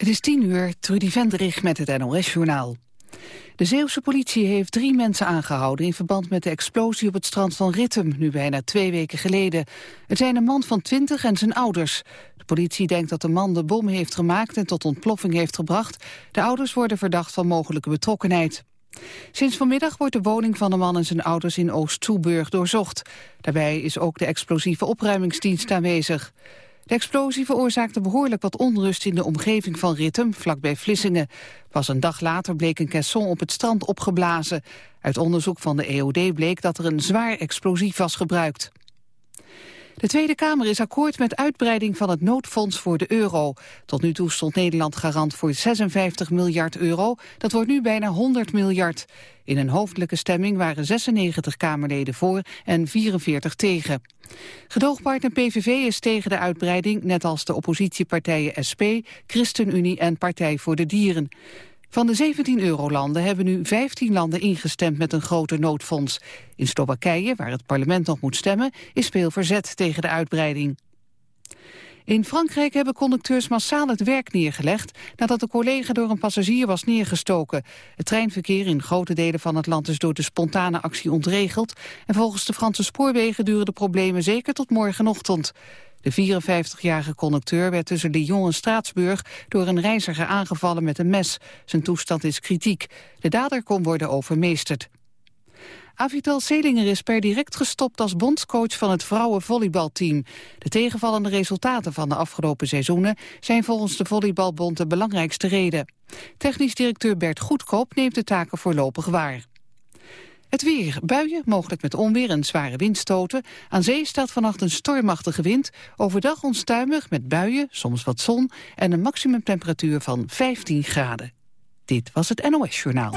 Het is tien uur, Trudy Vendrich met het NOS-journaal. De Zeeuwse politie heeft drie mensen aangehouden... in verband met de explosie op het strand van Rittem, nu bijna twee weken geleden. Het zijn een man van twintig en zijn ouders. De politie denkt dat de man de bom heeft gemaakt en tot ontploffing heeft gebracht. De ouders worden verdacht van mogelijke betrokkenheid. Sinds vanmiddag wordt de woning van de man en zijn ouders in Oost-Toeburg doorzocht. Daarbij is ook de explosieve opruimingsdienst aanwezig. De explosie veroorzaakte behoorlijk wat onrust in de omgeving van Rittem, vlakbij Vlissingen. Pas een dag later bleek een caisson op het strand opgeblazen. Uit onderzoek van de EOD bleek dat er een zwaar explosief was gebruikt. De Tweede Kamer is akkoord met uitbreiding van het noodfonds voor de euro. Tot nu toe stond Nederland garant voor 56 miljard euro. Dat wordt nu bijna 100 miljard. In een hoofdelijke stemming waren 96 Kamerleden voor en 44 tegen. Gedoogpartner PVV is tegen de uitbreiding, net als de oppositiepartijen SP, ChristenUnie en Partij voor de Dieren. Van de 17 eurolanden hebben nu 15 landen ingestemd met een groter noodfonds. In Slowakije, waar het parlement nog moet stemmen, is veel verzet tegen de uitbreiding. In Frankrijk hebben conducteurs massaal het werk neergelegd... nadat de collega door een passagier was neergestoken. Het treinverkeer in grote delen van het land is door de spontane actie ontregeld... en volgens de Franse spoorwegen duren de problemen zeker tot morgenochtend. De 54-jarige conducteur werd tussen Lyon en Straatsburg door een reiziger aangevallen met een mes. Zijn toestand is kritiek. De dader kon worden overmeesterd. Avital Selinger is per direct gestopt als bondscoach van het vrouwenvolleybalteam. De tegenvallende resultaten van de afgelopen seizoenen zijn volgens de Volleybalbond de belangrijkste reden. Technisch directeur Bert Goedkoop neemt de taken voorlopig waar. Het weer. Buien, mogelijk met onweer en zware windstoten. Aan zee staat vannacht een stormachtige wind. Overdag onstuimig met buien, soms wat zon... en een maximumtemperatuur van 15 graden. Dit was het NOS Journaal.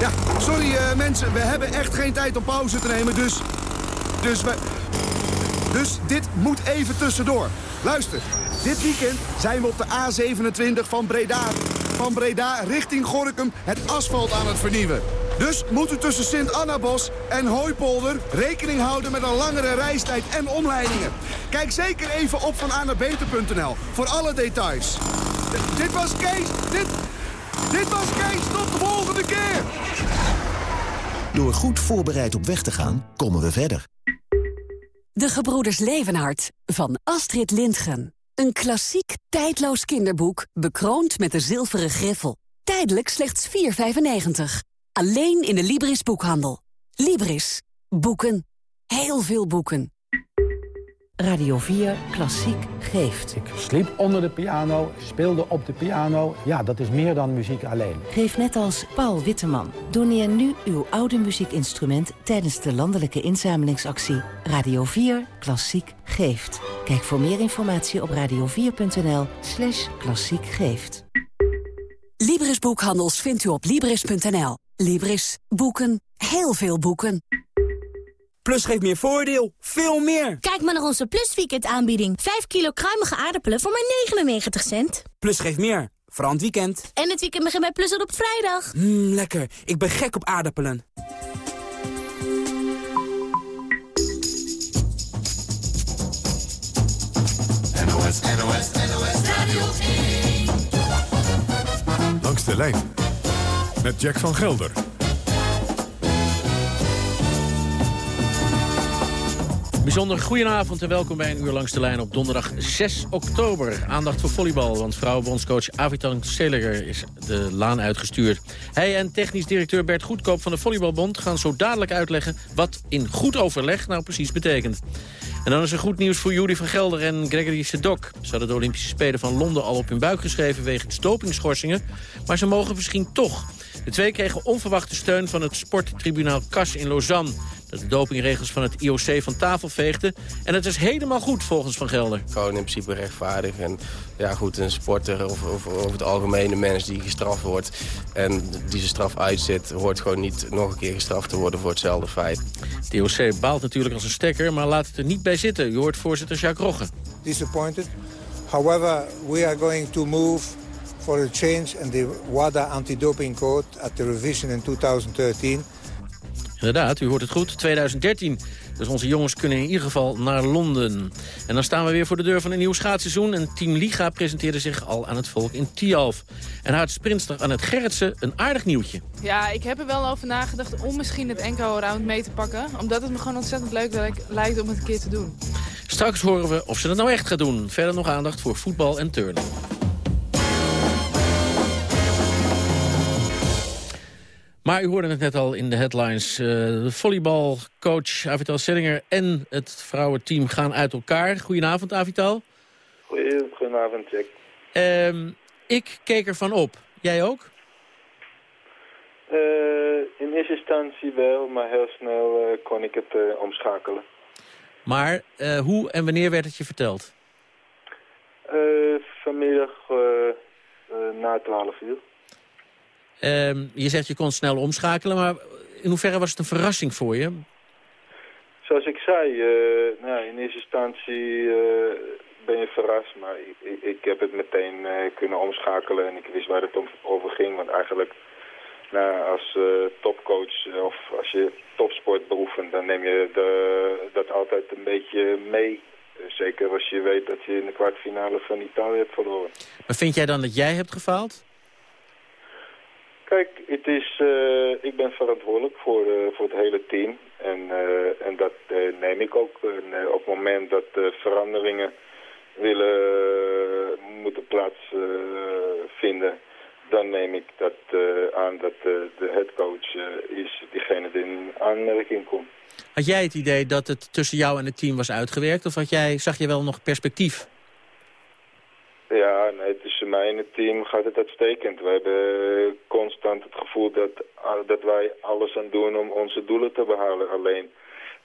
Ja, sorry uh, mensen, we hebben echt geen tijd om pauze te nemen, dus... Dus we... Dus dit moet even tussendoor. Luister, dit weekend zijn we op de A27 van Breda van Breda richting Gorkum het asfalt aan het vernieuwen. Dus moet u tussen Sint-Annabos en Hooipolder rekening houden met een langere reistijd en omleidingen. Kijk zeker even op van beter.nl voor alle details. dit was Kees, dit, dit was Kees, tot de volgende keer! Door goed voorbereid op weg te gaan, komen we verder. De Gebroeders Levenhart van Astrid Lindgren. Een klassiek, tijdloos kinderboek, bekroond met de zilveren griffel. Tijdelijk slechts 4,95. Alleen in de Libris boekhandel. Libris. Boeken. Heel veel boeken. Radio 4 Klassiek geeft. Ik sliep onder de piano, speelde op de piano. Ja, dat is meer dan muziek alleen. Geef net als Paul Witteman. Doneer nu uw oude muziekinstrument... tijdens de landelijke inzamelingsactie Radio 4 Klassiek geeft. Kijk voor meer informatie op radio4.nl slash klassiek geeft. Libris Boekhandels vindt u op Libris.nl. Libris. Boeken. Heel veel boeken. Plus geeft meer voordeel. Veel meer. Kijk maar naar onze Plus Weekend aanbieding. 5 kilo kruimige aardappelen voor maar 99 cent. Plus geeft meer. Vooral het weekend. En het weekend begint bij Plus op vrijdag. Mmm, lekker. Ik ben gek op aardappelen. NOS, NOS, NOS Radio 1. Langs de lijn. Met Jack van Gelder. Bijzonder goedenavond en welkom bij een uur langs de lijn op donderdag 6 oktober. Aandacht voor volleybal, want vrouwenbondscoach Avitan Seliger is de laan uitgestuurd. Hij en technisch directeur Bert Goedkoop van de Volleybalbond gaan zo dadelijk uitleggen wat in goed overleg nou precies betekent. En dan is er goed nieuws voor Judy van Gelder en Gregory Sedok. Ze hadden de Olympische Spelen van Londen al op hun buik geschreven wegens dopingschorsingen. Maar ze mogen misschien toch. De twee kregen onverwachte steun van het sporttribunaal CAS in Lausanne dat de dopingregels van het IOC van tafel veegde. En het is helemaal goed volgens Van Gelder. Gewoon in principe rechtvaardig. En ja goed, een sporter of, of over het algemeen een mens die gestraft wordt... en die zijn straf uitzit, hoort gewoon niet nog een keer gestraft te worden voor hetzelfde feit. Het IOC baalt natuurlijk als een stekker, maar laat het er niet bij zitten. Je hoort voorzitter Jacques Rogge. Disappointed. However, we are going to move for a change in the WADA anti-doping code at the revision in 2013... Inderdaad, u hoort het goed. 2013. Dus onze jongens kunnen in ieder geval naar Londen. En dan staan we weer voor de deur van een nieuw schaatsseizoen. En Team Liga presenteerde zich al aan het volk in Tialf. En haar sprintster aan het Gerritsen een aardig nieuwtje. Ja, ik heb er wel over nagedacht om misschien het NK-round mee te pakken. Omdat het me gewoon ontzettend leuk lijkt om het een keer te doen. Straks horen we of ze het nou echt gaat doen. Verder nog aandacht voor voetbal en turnen. Maar u hoorde het net al in de headlines. Uh, de volleybalcoach Avital Sellinger en het vrouwenteam gaan uit elkaar. Goedenavond, Avital. Goedenavond, Jack. Uh, ik keek ervan op. Jij ook? Uh, in eerste instantie wel, maar heel snel uh, kon ik het omschakelen. Maar hoe en wanneer werd het je verteld? vanmiddag na 12 uur. Ehm, je zegt je kon snel omschakelen, maar in hoeverre was het een verrassing voor je? Zoals ik zei, uh, nou, in eerste instantie uh, ben je verrast, maar ik, ik, heb het meteen uh, kunnen omschakelen en ik wist waar het om, over ging. Want eigenlijk nou, als topcoach of als je topsport beoefent, dan neem je de, dat altijd een beetje mee. Zeker als je weet dat je in de kwartfinale van Italië hebt verloren. Maar vind jij dan dat jij hebt gefaald? Kijk, het is, uh, ik ben verantwoordelijk voor, uh, voor het hele team. En, uh, en dat neem ik ook. En, op het moment dat veranderingen willen, moeten plaatsvinden... dan neem ik dat aan dat de headcoach is diegene die in aanmerking komt. Had jij het idee dat het tussen jou en het team was uitgewerkt? Of had jij, zag je wel nog perspectief? Ja, nee, mij en het team gaat het uitstekend. We hebben constant het gevoel dat, dat wij alles aan doen om onze doelen te behalen. Alleen,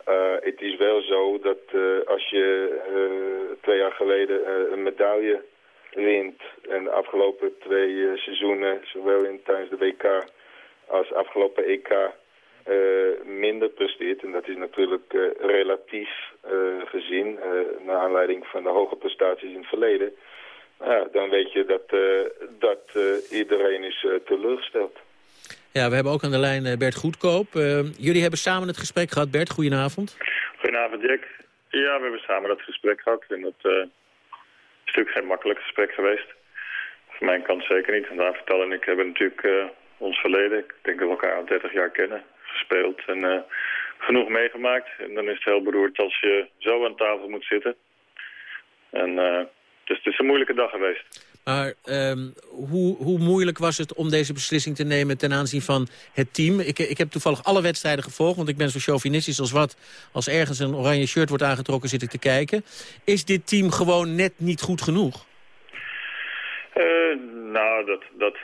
uh, het is wel zo dat uh, als je uh, twee jaar geleden een medaille wint... en de afgelopen twee seizoenen, zowel in, tijdens de WK als afgelopen EK... minder presteert. En dat is natuurlijk relatief gezien, naar aanleiding van de hoge prestaties in het verleden ja, dan weet je dat, uh, dat uh, iedereen is uh, teleurgesteld. Ja, we hebben ook aan de lijn Bert Goedkoop. jullie hebben samen het gesprek gehad. Bert, goedenavond. Goedenavond, Jack. Ja, we hebben samen dat gesprek gehad. En dat is natuurlijk geen makkelijk gesprek geweest. Voor mijn kant zeker niet. Want Avertel en ik hebben natuurlijk ons verleden, ik denk dat we elkaar al 30 jaar kennen, gespeeld. En genoeg meegemaakt. En dan is het heel beroerd als je zo aan tafel moet zitten. En dus het is een moeilijke dag geweest. Maar um, hoe, hoe moeilijk was het om deze beslissing te nemen ten aanzien van het team? Ik, ik heb toevallig alle wedstrijden gevolgd, want ik ben zo chauvinistisch als wat. Als ergens een oranje shirt wordt aangetrokken zit ik te kijken. Is dit team gewoon net niet goed genoeg? Uh, nou, dat, dat,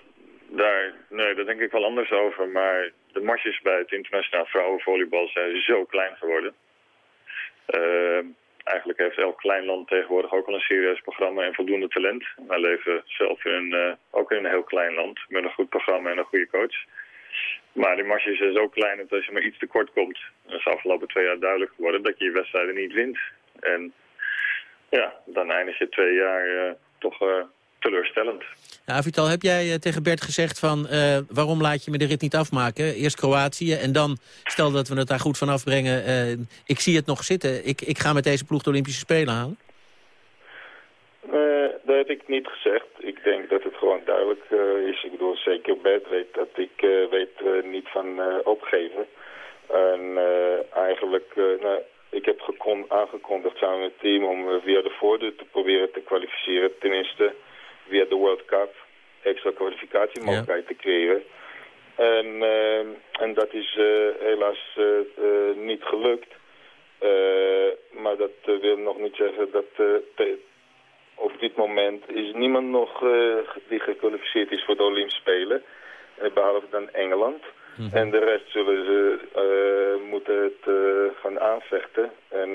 daar, nee, daar denk ik wel anders over. Maar de marges bij het internationaal vrouwenvolleybal zijn zo klein geworden. Uh, eigenlijk heeft elk klein land tegenwoordig ook al een serieus programma en voldoende talent. Wij leven zelf in een, uh, ook in een heel klein land met een goed programma en een goede coach. Maar die marge is zo klein dat als je maar iets tekort komt, dan is de afgelopen twee jaar duidelijk geworden dat je je wedstrijden niet wint. En ja, dan eindig je twee jaar uh, toch uh, teleurstellend. Ja, Vital, heb jij tegen Bert gezegd van uh, waarom laat je me de rit niet afmaken? Eerst Kroatië en dan, stel dat we het daar goed van afbrengen, uh, ik zie het nog zitten. Ik, ik ga met deze ploeg de Olympische Spelen halen. Uh, dat heb ik niet gezegd. Ik denk dat het gewoon duidelijk is. Ik bedoel, zeker Bert weet dat ik weet niet van opgeven. En eigenlijk, nou, ik heb aangekondigd samen met het team om via de voordeur te proberen te kwalificeren. Tenminste via de World Cup extra kwalificatiemogelijkheid ja. te creëren. En, uh, en dat is uh, helaas uh, niet gelukt. maar dat wil nog niet zeggen dat op dit moment is niemand nog die gekwalificeerd is voor de Olympische Spelen. behalve dan Engeland. Mm -hmm. En de rest zullen ze moeten het gaan aanvechten. En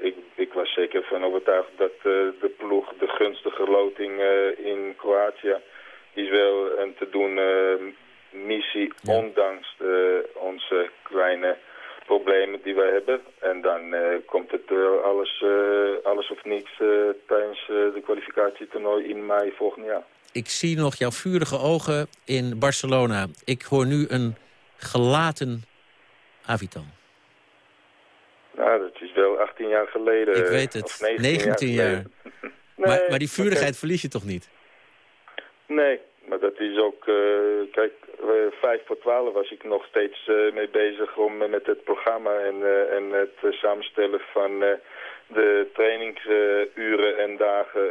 ik, ik was zeker van overtuigd dat de ploeg de gunstige loting in Kroatië is wel een te doen missie, ja. ondanks onze kleine problemen die wij hebben. En dan uh, komt het uh, alles, uh, alles of niks tijdens de kwalificatietoernooi in mei volgend jaar. Ik zie nog jouw vurige ogen in Barcelona. Ik hoor nu een gelaten Avital? Nou, dat is wel 18 jaar geleden. Ik weet het, 19, jaar. maar, maar die vurigheid verlies je toch niet? Nee, maar dat is ook... Uh, kijk, vijf voor twaalf was ik nog steeds uh, mee bezig om met het programma en, en het samenstellen van de trainingsuren en dagen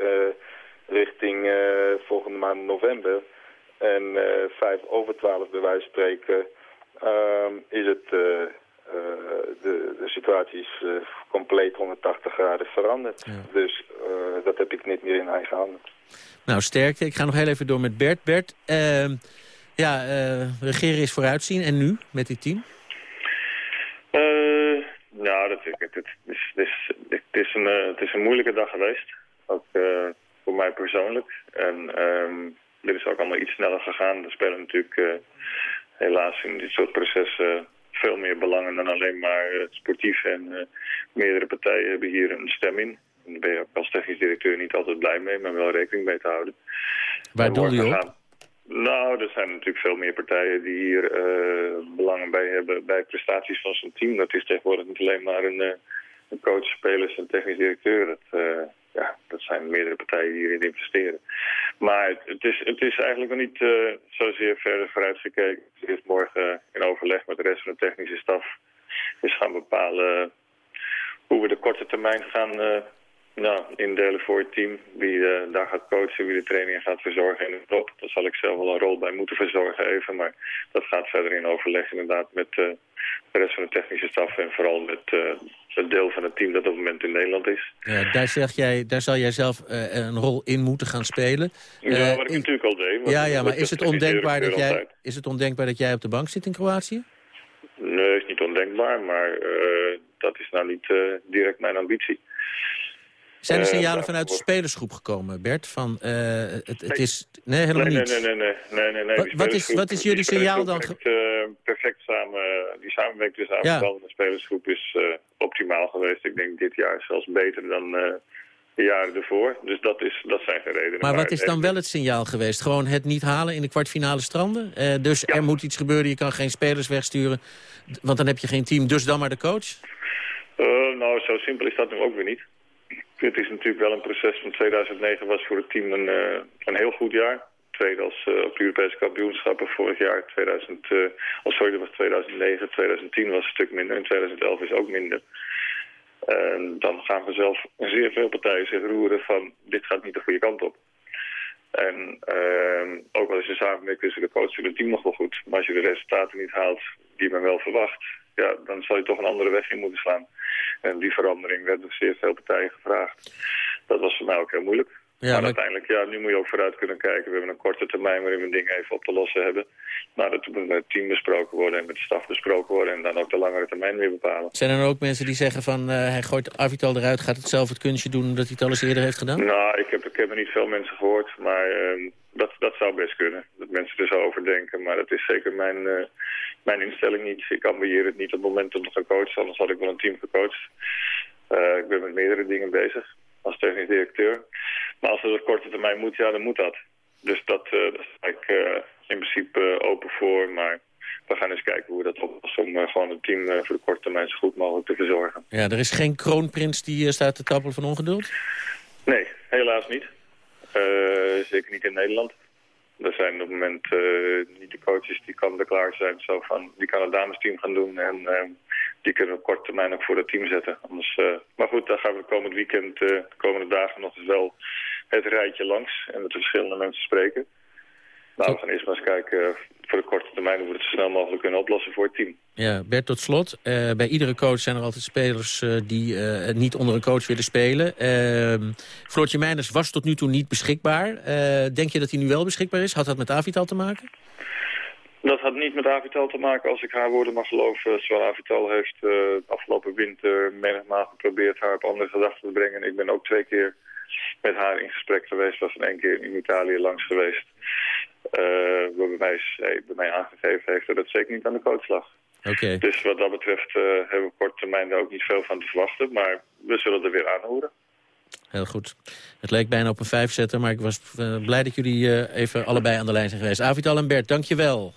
richting volgende maand november. En vijf over twaalf bij wijze van spreken is het... de, de situatie is compleet 180 graden veranderd. Dus dat heb ik niet meer in eigen handen. Nou, sterkte. Ik ga nog heel even door met Bert. Bert, uh, ja, uh, regeren is vooruitzien. En nu, met dit team? Uh, nou, dat, het, het, is, het, is, het, is een, het is een moeilijke dag geweest. Ook voor mij persoonlijk. En um, dit is ook allemaal iets sneller gegaan. Er spelen natuurlijk helaas in dit soort processen veel meer belangen dan alleen maar sportief. En meerdere partijen hebben hier een stem in. Daar ben je als technisch directeur niet altijd blij mee, maar wel rekening mee te houden. Waar doe je op? Nou, er zijn natuurlijk veel meer partijen die hier uh, belangen bij hebben bij prestaties van zijn team. Dat is tegenwoordig niet alleen maar een, uh, een coach, spelers en technisch directeur. Dat, uh, ja, dat zijn meerdere partijen die hierin investeren. Maar het is, het is eigenlijk nog niet zozeer verder vooruitgekeken. Het is morgen in overleg met de rest van de technische staf is gaan bepalen hoe we de korte termijn gaan nou, indelen voor het team. Wie uh, daar gaat coachen, wie de trainingen gaat verzorgen de top. Daar zal ik zelf wel een rol bij moeten verzorgen even. Maar dat gaat verder in overleg inderdaad met uh, de rest van de technische staf. En vooral met uh, het deel van het team dat op het moment in Nederland is. Ja, daar, zeg jij, daar zal jij zelf een rol in moeten gaan spelen. Ja, wat ik natuurlijk al deed. Ja, ja maar is het, ondenkbaar dat jij, is het ondenkbaar dat jij op de bank zit in Kroatië? Nee, is niet ondenkbaar. Maar dat is nou niet direct mijn ambitie. Zijn er eh, signalen vanuit de spelersgroep gekomen, Bert? Van, uh, het, het is... Nee, helemaal niet. Nee, nee, nee. nee, nee, nee. Wat, wat, is, wat is jullie signaal dan? Perfect, perfect samen, die samenwerking tussen ja. de spelersgroep is optimaal geweest. Ik denk dit jaar zelfs beter dan de jaren ervoor. Dus dat, is, dat zijn geen redenen. Maar, maar wat is dan wel het signaal geweest? Gewoon het niet halen in de kwartfinale stranden? dus ja. er moet iets gebeuren, je kan geen spelers wegsturen. Want dan heb je geen team, dus dan maar de coach? nou, zo simpel is dat nu ook weer niet. Het is natuurlijk wel een proces van 2009 was voor het team een, uh, een heel goed jaar. Tweede als uh, op de Europese kampioenschappen vorig jaar. 2000, uh, oh sorry, dat was 2009. 2010 was een stuk minder. En 2011 is ook minder. Dan gaan we zelf zeer veel partijen zich roeren van dit gaat niet de goede kant op. En uh, ook al is de samenwerking tussen de coach en het team nog wel goed. Maar als je de resultaten niet haalt die men wel verwacht, ja, dan zal je toch een andere weg in moeten slaan. En die verandering werd door zeer veel partijen gevraagd. Dat was voor mij ook heel moeilijk. Ja, maar, uiteindelijk, ja, nu moet je ook vooruit kunnen kijken. We hebben een korte termijn waarin we dingen even op te lossen hebben. Maar dat moet met het team besproken worden en met de staf besproken worden. En dan ook de langere termijn weer bepalen. Zijn er ook mensen die zeggen van uh, hij gooit Avital eruit, gaat het zelf het kunstje doen dat hij het al eens eerder heeft gedaan? Nou, ik heb, ik heb er niet veel mensen gehoord, maar uh, dat, dat zou best kunnen. Dat mensen er zo over denken, maar dat is zeker mijn, uh, mijn instelling niet. Ik ambieer het niet op het moment om te gaan coachen, anders had ik wel een team gecoacht. Uh, ik ben met meerdere dingen bezig als technisch directeur. Maar als het op korte termijn moet, ja, dan moet dat. Dus dat, uh, daar sta ik uh, in principe open voor. Maar we gaan eens kijken hoe we dat oplossen om gewoon het team voor de korte termijn zo goed mogelijk te verzorgen. Ja, er is geen kroonprins die staat te trappelen van ongeduld? Nee, helaas niet. zeker niet in Nederland. Er zijn op het moment niet de coaches die kan klaar zijn. Zo van, die kan het damesteam gaan doen en die kunnen we op korte termijn ook voor het team zetten. Anders, uh, maar goed, daar gaan we komend weekend, de komende dagen nog eens wel het rijtje langs en met de verschillende mensen spreken. Nou, we gaan eerst maar eens kijken uh, voor de korte termijn hoe we het zo snel mogelijk kunnen oplossen voor het team. Ja, Bert, tot slot. bij iedere coach zijn er altijd spelers die niet onder een coach willen spelen. Ehm, Floortje Meijners was tot nu toe niet beschikbaar. denk je dat hij nu wel beschikbaar is? Had dat met Avital te maken? Dat had niet met Avital te maken, als ik haar woorden mag geloven. Zowel Avital heeft afgelopen winter menigmaal geprobeerd haar op andere gedachten te brengen. Ik ben ook twee keer met haar in gesprek geweest, was één keer in Italië langs geweest. Eh, wat eh, bij mij aangegeven heeft dat het zeker niet aan de coach lag. Dus wat dat betreft eh, hebben we kort termijn daar ook niet veel van te verwachten. Maar we zullen er weer aan horen. Heel goed. Het leek bijna op een vijf zetten, maar ik was blij dat jullie even allebei aan de lijn zijn geweest. Avital en Bert, dankjewel.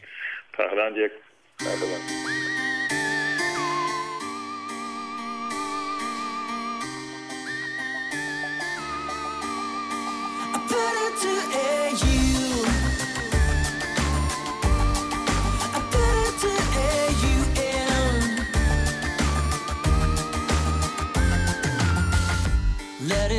Graag gedaan, Jack. Graag gedaan.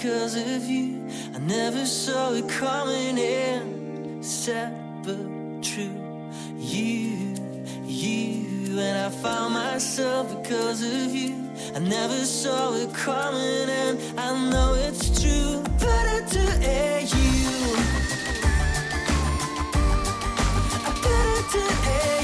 Because of you. I never saw it coming in, sad but true. You, you, and I found myself because of you. I never saw it coming, and I know it's true. Better to air you. Better to air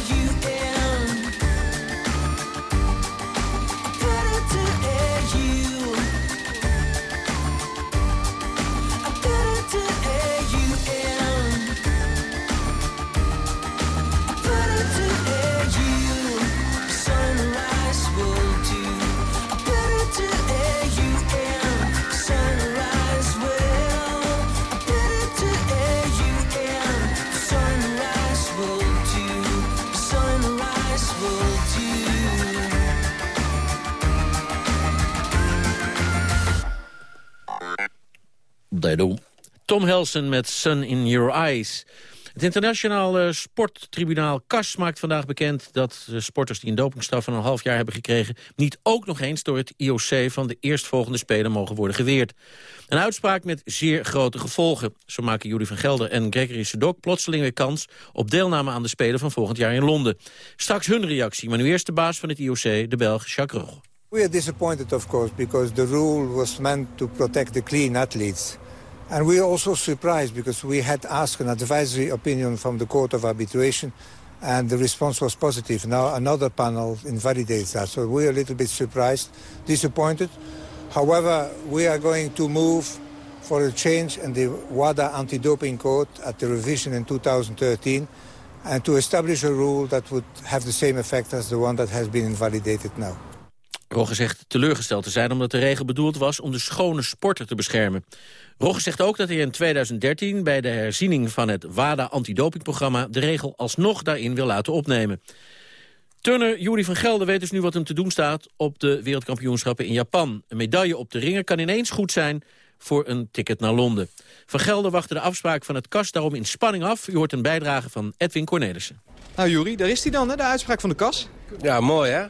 Tom Helsen met Sun in Your Eyes. Het internationaal eh, sporttribunaal CAS maakt vandaag bekend... dat de sporters die een dopingstraf van een half jaar hebben gekregen... niet ook nog eens door het IOC van de eerstvolgende Spelen mogen worden geweerd. Een uitspraak met zeer grote gevolgen. Zo maken Jury van Gelder en Gregory Sedok plotseling weer kans... op deelname aan de Spelen van volgend jaar in Londen. Straks hun reactie, maar nu eerst de baas van het IOC, de Belg Jacques Rogge. We are disappointed, of course, because the rule was meant to protect the clean athletes. And we are also surprised because we had asked an advisory opinion from the Court of Arbitration and the response was positive. Now another panel invalidates that. So we are a little bit surprised, disappointed. However, we are going to move for a change in the WADA anti-doping code at the revision in 2013 and to establish a rule that would have the same effect as the one that has been invalidated now. Rogge zegt teleurgesteld te zijn omdat de regel bedoeld was om de schone sporter te beschermen. Rogge zegt ook dat hij in 2013 bij de herziening van het WADA antidopingprogramma de regel alsnog daarin wil laten opnemen. Turner Jury van Gelder weet dus nu wat hem te doen staat op de wereldkampioenschappen in Japan. Een medaille op de ringen kan ineens goed zijn voor een ticket naar Londen. Van Gelder wachtte de afspraak van het KAS daarom in spanning af. U hoort een bijdrage van Edwin Cornelissen. Nou Jury, daar is hij dan, hè, de uitspraak van de KAS. Ja, mooi hè?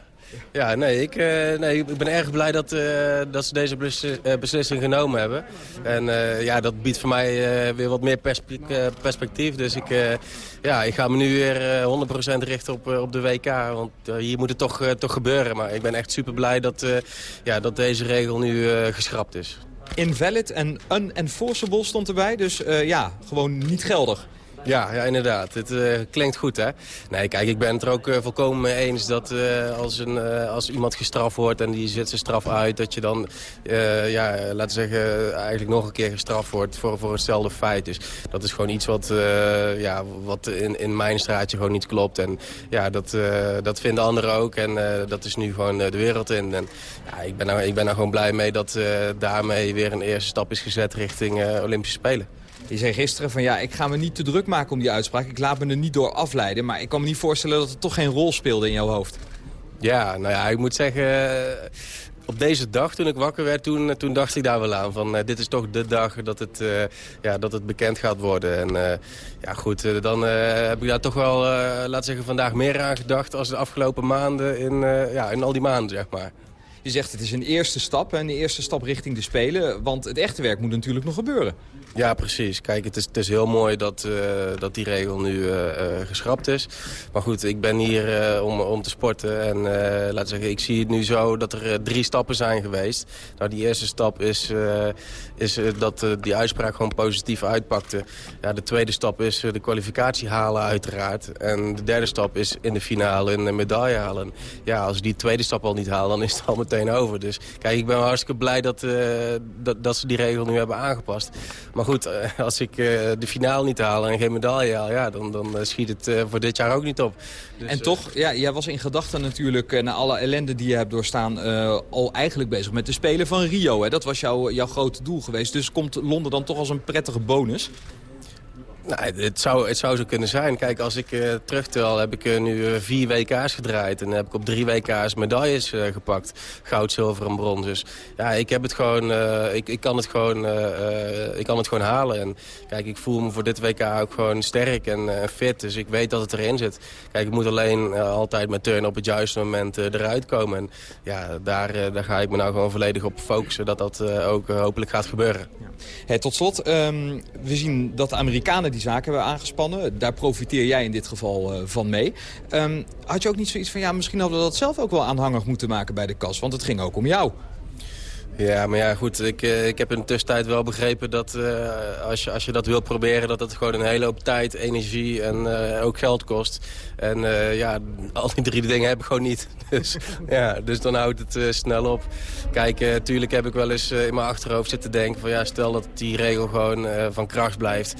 Ja, nee, ik, eh, nee, ik ben erg blij dat, eh, dat ze deze eh, beslissing genomen hebben. En ja, dat biedt voor mij weer wat meer perspe- perspectief. Dus ik, ja, ik ga me nu weer eh, 100% richten op, op de WK. Want hier moet het toch, toch gebeuren. Maar ik ben echt super blij dat, ja, dat deze regel nu geschrapt is. Invalid en unenforceable stond erbij, dus ja, gewoon niet geldig. Ja, ja inderdaad. Het uh, klinkt goed, hè? Nee, kijk, ik ben het er ook uh, volkomen mee eens dat uh, als, een, als iemand gestraft wordt en die zet zijn straf uit... dat je dan, ja, laten zeggen, eigenlijk nog een keer gestraft wordt voor, voor hetzelfde feit. Dus dat is gewoon iets wat, ja, wat in, in mijn straatje gewoon niet klopt. En ja, dat, dat vinden anderen ook en dat is nu gewoon de wereld in. En ja, ik ben, er, ik ben er gewoon blij mee dat daarmee weer een eerste stap is gezet richting Olympische Spelen. Je zei gisteren van ja, ik ga me niet te druk maken om die uitspraak. Ik laat me er niet door afleiden. Maar ik kan me niet voorstellen dat het toch geen rol speelde in jouw hoofd. Ja, nou ja, ik moet zeggen... Op deze dag, toen ik wakker werd, toen, toen dacht ik daar wel aan. Van, uh, dit is toch de dag dat het, ja, dat het bekend gaat worden. En ja, goed, dan heb ik daar toch wel, laten zeggen, vandaag meer aan gedacht... als de afgelopen maanden, in, ja, in al die maanden, zeg maar. Je zegt het is een eerste stap, en de eerste stap richting de Spelen. Want het echte werk moet natuurlijk nog gebeuren. Ja, precies. Kijk, het is, het is heel mooi dat, uh, dat die regel nu uh, geschrapt is. Maar goed, ik ben hier om, om te sporten. En laten zeggen, ik zie het nu zo dat er drie stappen zijn geweest. Nou, die eerste stap is, is dat die uitspraak gewoon positief uitpakte. Ja, de tweede stap is de kwalificatie halen uiteraard. En de derde stap is in de finale een medaille halen. Ja, als die tweede stap al niet haal, dan is het al meteen over. Dus kijk, ik ben hartstikke blij dat, dat, dat ze die regel nu hebben aangepast. Maar goed, eh, als ik eh, de finale niet haal en geen medaille haal... Ja, dan, dan eh, schiet het voor dit jaar ook niet op. Dus, en toch, ja, jij was in gedachten natuurlijk... na alle ellende die je hebt doorstaan... al eigenlijk bezig met de Spelen van Rio. Hè? Dat was jouw, jouw grote doel geweest. Dus komt Londen dan toch als een prettige bonus? Nou, het, zou, het zou zo kunnen zijn. Kijk, als ik uh, terugtel, heb ik uh, nu uh, vier WK's gedraaid. En heb ik op drie WK's medailles gepakt. Goud, zilver en brons. Dus ja, ik heb het gewoon, ik, ik, kan het gewoon, ik kan het gewoon halen. En kijk, ik voel me voor dit WK ook gewoon sterk en fit. Dus ik weet dat het erin zit. Kijk, ik moet alleen altijd met turn op het juiste moment eruit komen. En ja, daar, daar ga ik me nou gewoon volledig op focussen. Dat dat ook hopelijk gaat gebeuren. Tot slot, um, we zien dat de Amerikanen die zaken hebben aangespannen. Daar profiteer jij in dit geval uh, van mee. Um, had je ook niet zoiets van, ja, misschien hadden we dat zelf ook wel aanhangig moeten maken bij de kas. Want het ging ook om jou. Ja, maar ja, goed. Ik, uh, ik heb in de tussentijd wel begrepen dat uh, als, je, als je dat wilt proberen... dat het gewoon een hele hoop tijd, energie en uh, ook geld kost. En ja, al die drie dingen heb ik gewoon niet. Dus, ja, dus dan houdt het snel op. Kijk, natuurlijk heb ik wel eens in mijn achterhoofd zitten denken... van ja, stel dat die regel gewoon van kracht blijft.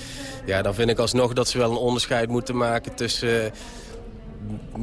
Ja, dan vind ik alsnog dat ze wel een onderscheid moeten maken tussen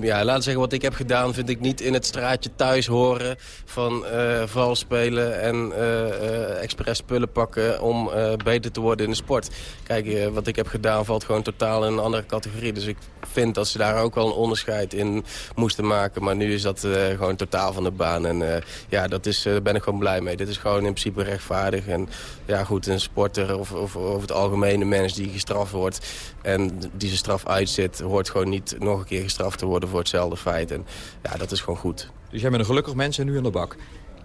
ja, zeggen, wat ik heb gedaan vind ik niet in het straatje thuis horen van uh, vals spelen en uh, expres spullen pakken om beter te worden in de sport. Kijk, wat ik heb gedaan valt gewoon totaal in een andere categorie. Dus ik vind dat ze daar ook wel een onderscheid in moesten maken. Maar nu is dat gewoon totaal van de baan. En ja, dat is, daar ben ik gewoon blij mee. Dit is gewoon in principe rechtvaardig. En ja, goed, een sporter of, of over het algemene mens die gestraft wordt... en die zijn straf uitzit, hoort gewoon niet nog een keer gestraft te worden voor hetzelfde feit. En ja, dat is gewoon goed. Dus jij bent een gelukkig mens en nu aan de bak?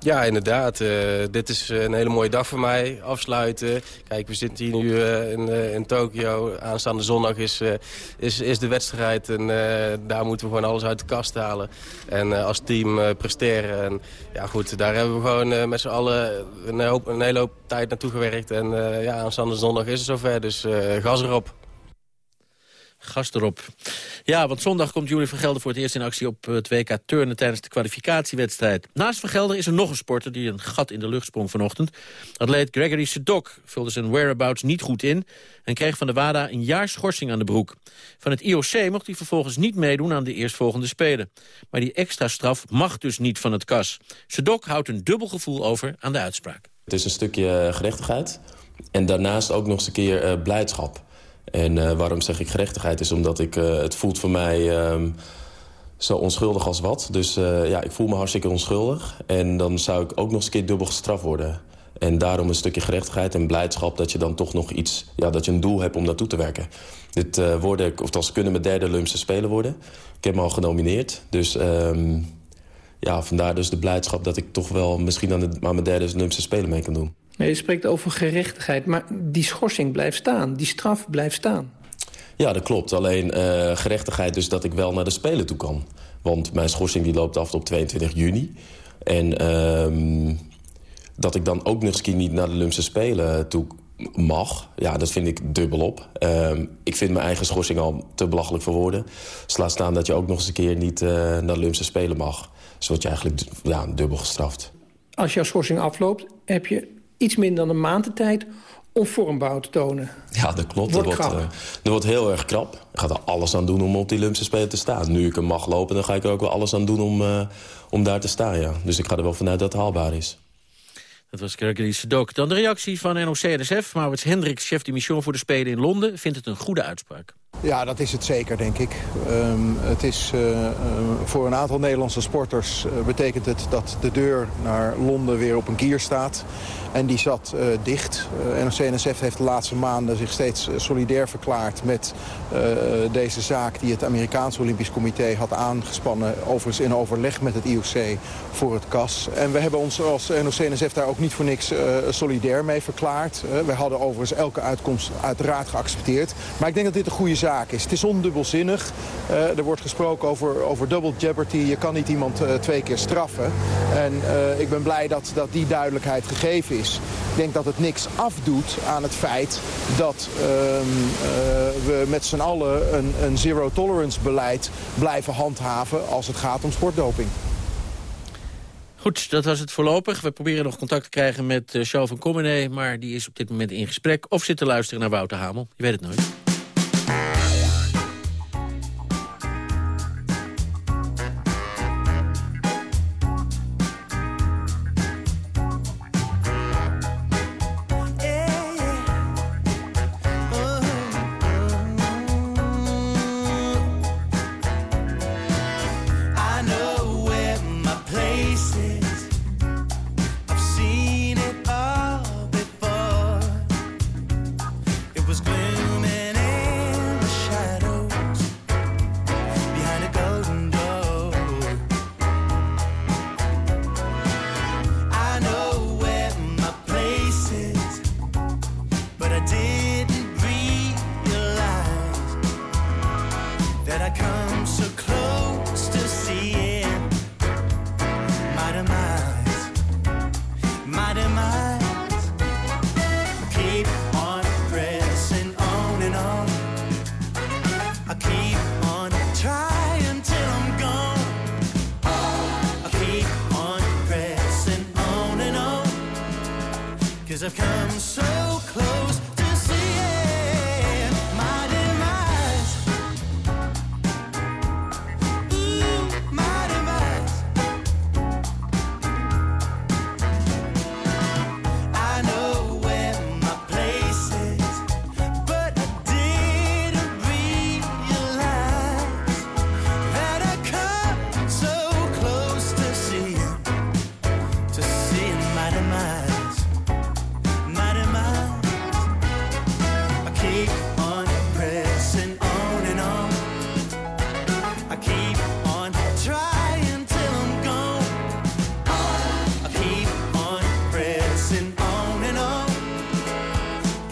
Ja, inderdaad. Uh, dit is een hele mooie dag voor mij. Afsluiten. Kijk, we zitten hier nu uh, in, uh, in Tokio. Aanstaande zondag is, is, is de wedstrijd. En daar moeten we gewoon alles uit de kast halen. En als team presteren. En ja, goed, daar hebben we gewoon met z'n allen een, hoop, een hele hoop tijd naartoe gewerkt. En ja, aanstaande zondag is het zover. Dus gas erop gast erop. Ja, want zondag komt Julie van Gelder voor het eerst in actie op het WK Turnen tijdens de kwalificatiewedstrijd. Naast van Gelder is er nog een sporter die een gat in de lucht sprong vanochtend. Atleet Gregory Sedok vulde zijn whereabouts niet goed in en kreeg van de WADA een jaar schorsing aan de broek. Van het IOC mocht hij vervolgens niet meedoen aan de eerstvolgende Spelen. Maar die extra straf mag dus niet van het kas. Sedok houdt een dubbel gevoel over aan de uitspraak. Het is een stukje gerechtigheid en daarnaast ook nog eens een keer uh, blijdschap. En uh, waarom zeg ik gerechtigheid is omdat ik, uh, het voelt voor mij um, zo onschuldig als wat. Dus uh, ja, ik voel me hartstikke onschuldig. En dan zou ik ook nog eens een keer dubbel gestraft worden. En daarom een stukje gerechtigheid en blijdschap dat je dan toch nog iets... Ja, dat je een doel hebt om naartoe te werken. Dit worden, of als kunnen mijn derde Lumse Spelen worden. Ik heb me al genomineerd. Dus um, ja, vandaar dus de blijdschap dat ik toch wel misschien aan, de, mijn derde Lumse Spelen mee kan doen. Nee, je spreekt over gerechtigheid, maar die schorsing blijft staan. Die straf blijft staan. Ja, dat klopt. Alleen uh, gerechtigheid dus dat ik wel naar de Spelen toe kan. Want mijn schorsing die loopt af op 22 juni. En uh, dat ik dan ook nog eens niet naar de Lumse Spelen toe mag. Ja, dat vind ik dubbelop. Ehm, ik vind mijn eigen schorsing al te belachelijk voor woorden. Dus laat staan dat je ook nog eens een keer niet uh, naar de Olympische Spelen mag. Dus word je eigenlijk ja, dubbel gestraft. Als jouw schorsing afloopt, heb je iets minder dan een maand de tijd om vormbouw te tonen. Ja, dat klopt. Wordt dat, wordt, uh, dat wordt heel erg krap. Ik ga er alles aan doen om op die Olympische Spelen te staan. Nu ik er mag lopen, dan ga ik er ook wel alles aan doen om, uh, om daar te staan. Ja. Dus ik ga er wel vanuit dat het haalbaar is. Dat was Gregory Sedok. Dan de reactie van NOC-NSF. Maurits Hendricks, chef de mission voor de Spelen in Londen... vindt het een goede uitspraak. Ja, dat is het zeker, denk ik. Um, het is uh, uh, voor een aantal Nederlandse sporters uh, betekent het dat de deur naar Londen weer op een kier staat. En die zat dicht. NOC-NSF heeft de laatste maanden zich steeds solidair verklaard... met deze zaak die het Amerikaanse Olympisch Comité had aangespannen... overigens in overleg met het IOC voor het CAS. En we hebben ons als NOC-NSF daar ook niet voor niks solidair mee verklaard. we hadden overigens elke uitkomst uiteraard geaccepteerd. Maar ik denk dat dit een goede zaak is. Het is ondubbelzinnig. er wordt gesproken over, over double jeopardy. Je kan niet iemand twee keer straffen. En ik ben blij dat, dat die duidelijkheid gegeven is. Ik denk dat het niks afdoet aan het feit dat uh, we met z'n allen een, een zero tolerance beleid blijven handhaven als het gaat om sportdoping. Goed, dat was het voorlopig. We proberen nog contact te krijgen met uh, Charles van Commenee... maar die is op dit moment in gesprek of zit te luisteren naar Wouter Hamel. Je weet het nooit.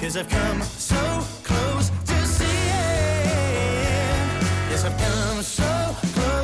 Cause I've come so close to seeing. Yes, I've come so close.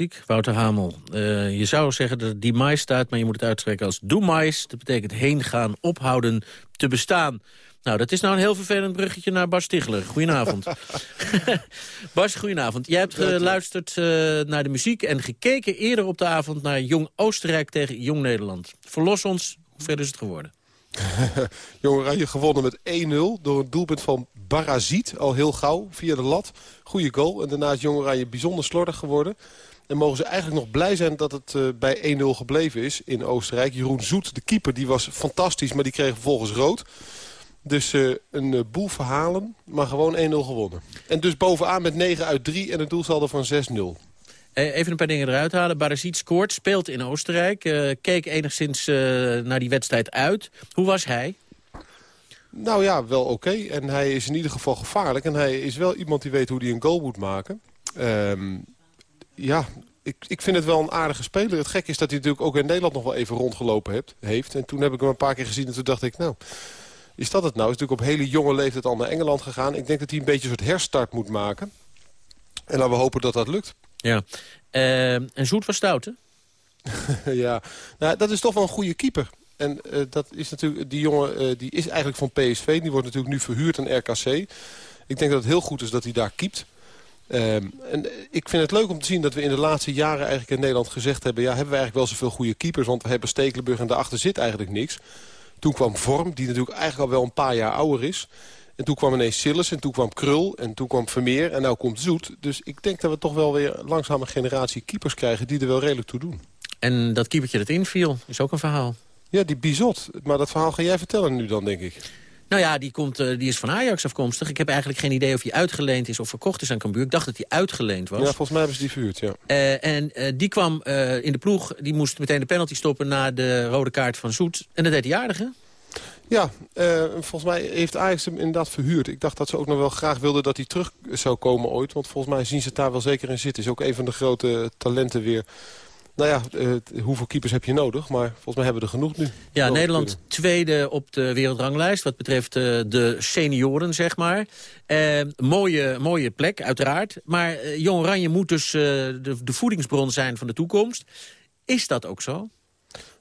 Muziek, Wouter Hamel. Uh, je zou zeggen dat het demise staat, maar je moet het uitspreken als doemise. Dat betekent heen gaan, ophouden, te bestaan. Nou, dat is nou een heel vervelend bruggetje naar Bas Stigler. Goedenavond. Bas, goedenavond. Jij hebt geluisterd uh, naar de muziek en gekeken eerder op de avond... naar Jong Oostenrijk tegen Jong Nederland. Verlos ons, hoe ver is het geworden? Jong Oranje gewonnen met 1-0 door een doelpunt van Barazit. Al heel gauw, via de lat. Goede goal. En daarna is Jong Oranje bijzonder slordig geworden. En mogen ze eigenlijk nog blij zijn dat het uh, bij 1-0 gebleven is in Oostenrijk. Jeroen Zoet, de keeper, die was fantastisch, maar die kreeg vervolgens rood. Dus uh, een uh, boel verhalen, maar gewoon 1-0 gewonnen. En dus bovenaan met 9 uit 3 en een doelsaldo van 6-0. Even een paar dingen eruit halen. Barazit scoort, speelt in Oostenrijk. Uh, keek enigszins uh, naar die wedstrijd uit. Hoe was hij? Nou ja, wel oké. Okay. En hij is in ieder geval gevaarlijk. En hij is wel iemand die weet hoe hij een goal moet maken. Um, ja, ik, ik vind het wel een aardige speler. Het gek is dat hij natuurlijk ook in Nederland nog wel even rondgelopen heeft. heeft. En toen heb ik hem een paar keer gezien en toen dacht ik... nou, is dat het nou? Is natuurlijk op hele jonge leeftijd al naar Engeland gegaan. Ik denk dat hij een beetje een soort herstart moet maken. En laten we hopen dat dat lukt. Ja. Uh, en Zoet was stout, hè? ja, nou, dat is toch wel een goede keeper. En uh, dat is natuurlijk, die jongen uh, die is eigenlijk van PSV. Die wordt natuurlijk nu verhuurd aan RKC. Ik denk dat het heel goed is dat hij daar keept. Um, en ik vind het leuk om te zien dat we in de laatste jaren eigenlijk in Nederland gezegd hebben... ja, hebben we eigenlijk wel zoveel goede keepers, want we hebben Stekelenburg en daarachter zit eigenlijk niks. Toen kwam Vorm, die natuurlijk eigenlijk al wel een paar jaar ouder is. En toen kwam ineens Sillis en toen kwam Krul en toen kwam Vermeer en nu komt Zoet. Dus ik denk dat we toch wel weer langzaam een generatie keepers krijgen die er wel redelijk toe doen. En dat keepertje dat inviel is ook een verhaal. Ja, die Bizot. Maar dat verhaal ga jij vertellen nu dan, denk ik. Nou ja, die, komt, uh, die is van Ajax afkomstig. Ik heb eigenlijk geen idee of hij uitgeleend is of verkocht is aan Cambuur. Ik dacht dat hij uitgeleend was. Ja, volgens mij hebben ze die verhuurd, ja. Uh, en uh, die kwam in de ploeg, die moest meteen de penalty stoppen... na de rode kaart van Zoet. En dat deed hij aardig, hè? Ja, uh, volgens mij heeft Ajax hem inderdaad verhuurd. Ik dacht dat ze ook nog wel graag wilden dat hij terug zou komen ooit. Want volgens mij zien ze het daar wel zeker in zitten. Is ook een van de grote talenten weer. Nou ja, uh, hoeveel keepers heb je nodig? Maar volgens mij hebben we er genoeg nu. Ja, Nederland kunnen. tweede op de wereldranglijst. Wat betreft uh, de senioren, zeg maar. mooie, mooie plek, uiteraard. Maar Jong Oranje moet dus de, de voedingsbron zijn van de toekomst. Is dat ook zo?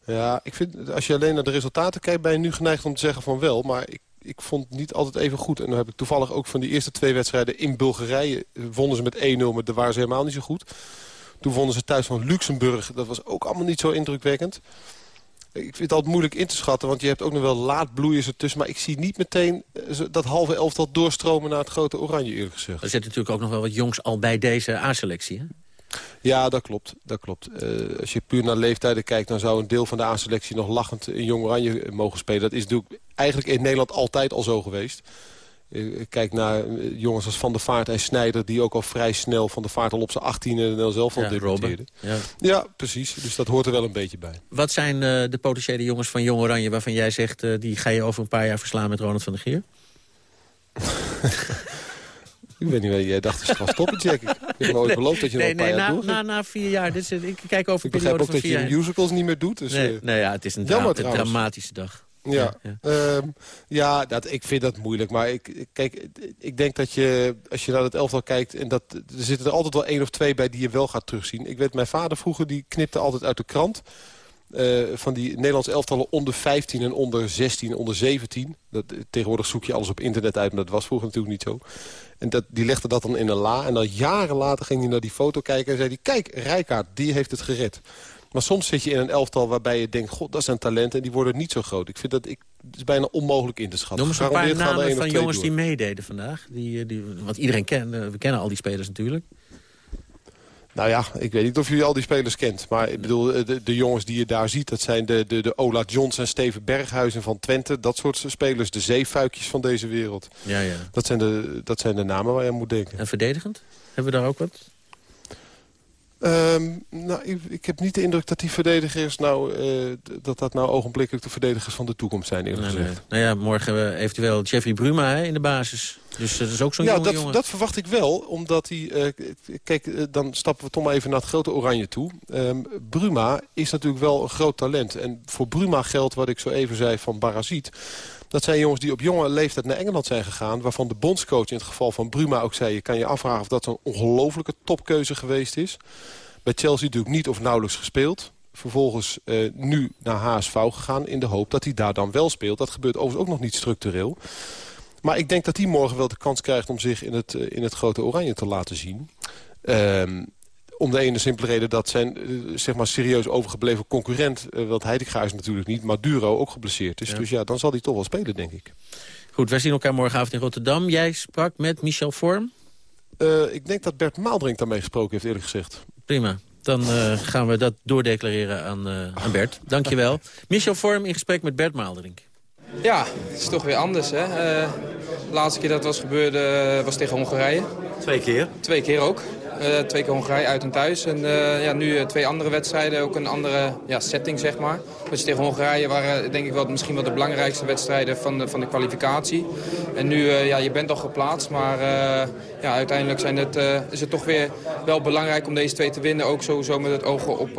Ja, ik vind, als je alleen naar de resultaten kijkt... ben je nu geneigd om te zeggen van wel. Maar ik, ik vond het niet altijd even goed. En dan heb ik toevallig ook van die eerste twee wedstrijden in Bulgarije... wonnen ze met 1-0, maar daar waren ze helemaal niet zo goed. Toen wonnen ze thuis van Luxemburg. Dat was ook allemaal niet zo indrukwekkend. Ik vind het altijd moeilijk in te schatten, want je hebt ook nog wel laadbloeiers ertussen. Maar ik zie niet meteen dat halve elftal doorstromen naar het grote oranje, eerlijk gezegd. Er zit natuurlijk ook nog wel wat jongs al bij deze A-selectie, hè? Ja, dat klopt. Dat klopt. Uh, als je puur naar leeftijden kijkt... dan zou een deel van de A-selectie nog lachend in Jong Oranje mogen spelen. Dat is natuurlijk eigenlijk in Nederland altijd al zo geweest. Uh, kijk naar uh, jongens als Van der Vaart en Snijder... die ook al vrij snel Van der Vaart al op zijn 18e en dan zelf al ja, debuteerden. Ja. ja, precies. Dus dat hoort er wel een beetje bij. Wat zijn de potentiële jongens van Jong Oranje... waarvan jij zegt, die ga je over een paar jaar verslaan met Ronald van der Geer? Ik weet niet waar jij dacht, het gaan stoppen, Jack. Ik heb nooit beloofd dat je nee, nog een nee, paar na, jaar na, na vier jaar. Dit is, ik kijk over ik begrijp ook dat je musicals niet meer doet. Dus, nee, uh, nee, ja, het is een, dra een dramatische dag. Ja, ja, ja. Um, ja dat, ik vind dat moeilijk. Maar ik, kijk, ik denk dat je, als je naar het elftal kijkt... en dat, er zitten er altijd wel één of twee bij die je wel gaat terugzien. Ik weet, mijn vader vroeger, die knipte altijd uit de krant... Uh, van die Nederlandse elftallen onder 15 en onder 16, onder 17. Dat, tegenwoordig zoek je alles op internet uit, maar dat was vroeger natuurlijk niet zo. En dat, die legde dat dan in een la. En dan jaren later ging hij naar die foto kijken en zei hij... kijk, Rijkaard, die heeft het gered. Maar soms zit je in een elftal waarbij je denkt... god, dat zijn talenten en die worden niet zo groot. Ik vind dat ik, het is bijna onmogelijk in te schatten. Noem eens een paar namen van jongens door. die meededen vandaag. Die, die, want iedereen kent, we kennen al die spelers natuurlijk. Nou ja, ik weet niet of jullie al die spelers kent. Maar ik bedoel, de, de jongens die je daar ziet... dat zijn de, de, de Ola Johns en Steven Berghuizen van Twente. Dat soort spelers, de zeefuikjes van deze wereld. Ja, ja. Dat, zijn de, dat zijn de namen waar je aan moet denken. En verdedigend? Hebben we daar ook wat? Um, nou, ik, ik, heb niet de indruk dat die verdedigers nou, uh, dat dat nou ogenblikkelijk de verdedigers van de toekomst zijn, eerlijk nee, gezegd. Nee. Nou ja, morgen hebben we eventueel Jeffrey Bruma hè, in de basis. Dus dat is ook zo'n ja, jonge dat, jongen. dat verwacht ik wel, omdat hij... Uh, kijk, uh, dan stappen we toch maar even naar het grote oranje toe. Um, Bruma is natuurlijk wel een groot talent. En voor Bruma geldt wat ik zo even zei van Barazit. Dat zijn jongens die op jonge leeftijd naar Engeland zijn gegaan... waarvan de bondscoach in het geval van Bruma ook zei... je kan je afvragen of dat zo'n ongelofelijke topkeuze geweest is... Bij Chelsea natuurlijk niet of nauwelijks gespeeld. Vervolgens uh, nu naar HSV gegaan in de hoop dat hij daar dan wel speelt. Dat gebeurt overigens ook nog niet structureel. Maar ik denk dat hij morgen wel de kans krijgt om zich in het, uh, in het grote oranje te laten zien. Um, om de ene simpele reden dat zijn uh, zeg maar serieus overgebleven concurrent... Uh, wat Heitinga is natuurlijk niet, maar Duro ook geblesseerd is. Ja. Dus ja, dan zal hij toch wel spelen, denk ik. Goed, wij zien elkaar morgenavond in Rotterdam. Jij sprak met Michel Vorm. Uh, ik denk dat Bert Maaldrink daarmee gesproken heeft, eerlijk gezegd. Prima. Dan uh, gaan we dat doordeclareren aan, uh, aan Bert. Dankjewel. Michel Vorm in gesprek met Bert Maaldrink. Ja, het is toch weer anders. Hè? Uh, de laatste keer dat was gebeurde was tegen Hongarije. Twee keer? Twee keer ook. Uh, twee keer Hongarije uit en thuis. En uh, ja, nu uh, twee andere wedstrijden, ook een andere ja, setting, zeg maar. Dus tegen Hongarije waren denk ik wel, misschien wel de belangrijkste wedstrijden van de, van de kwalificatie. En nu, ja, je bent al geplaatst, maar ja, uiteindelijk zijn het, is het toch weer wel belangrijk om deze twee te winnen. Ook sowieso met het oog op,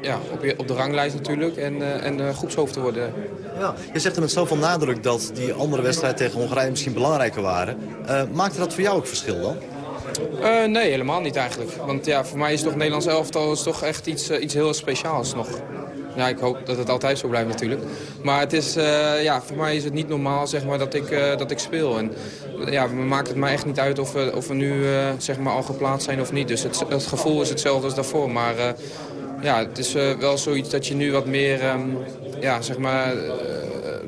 ja, op, op de ranglijst natuurlijk en, en groepshoofd te worden. Ja, je zegt er met zoveel nadruk dat die andere wedstrijden tegen Hongarije misschien belangrijker waren. maakte dat voor jou ook verschil dan? Uh, nee, helemaal niet eigenlijk. Want ja, voor mij is toch Nederlands elftal is toch echt iets, uh, iets heel speciaals nog. Ja, ik hoop dat het altijd zo blijft natuurlijk. Maar het is, uh, ja, voor mij is het niet normaal zeg maar, dat, ik, dat ik speel. En ja, maakt het mij echt niet uit of we, of we nu zeg maar, al geplaatst zijn of niet. Dus het, het gevoel is hetzelfde als daarvoor. Maar ja, het is wel zoiets dat je nu wat meer, um, ja, zeg maar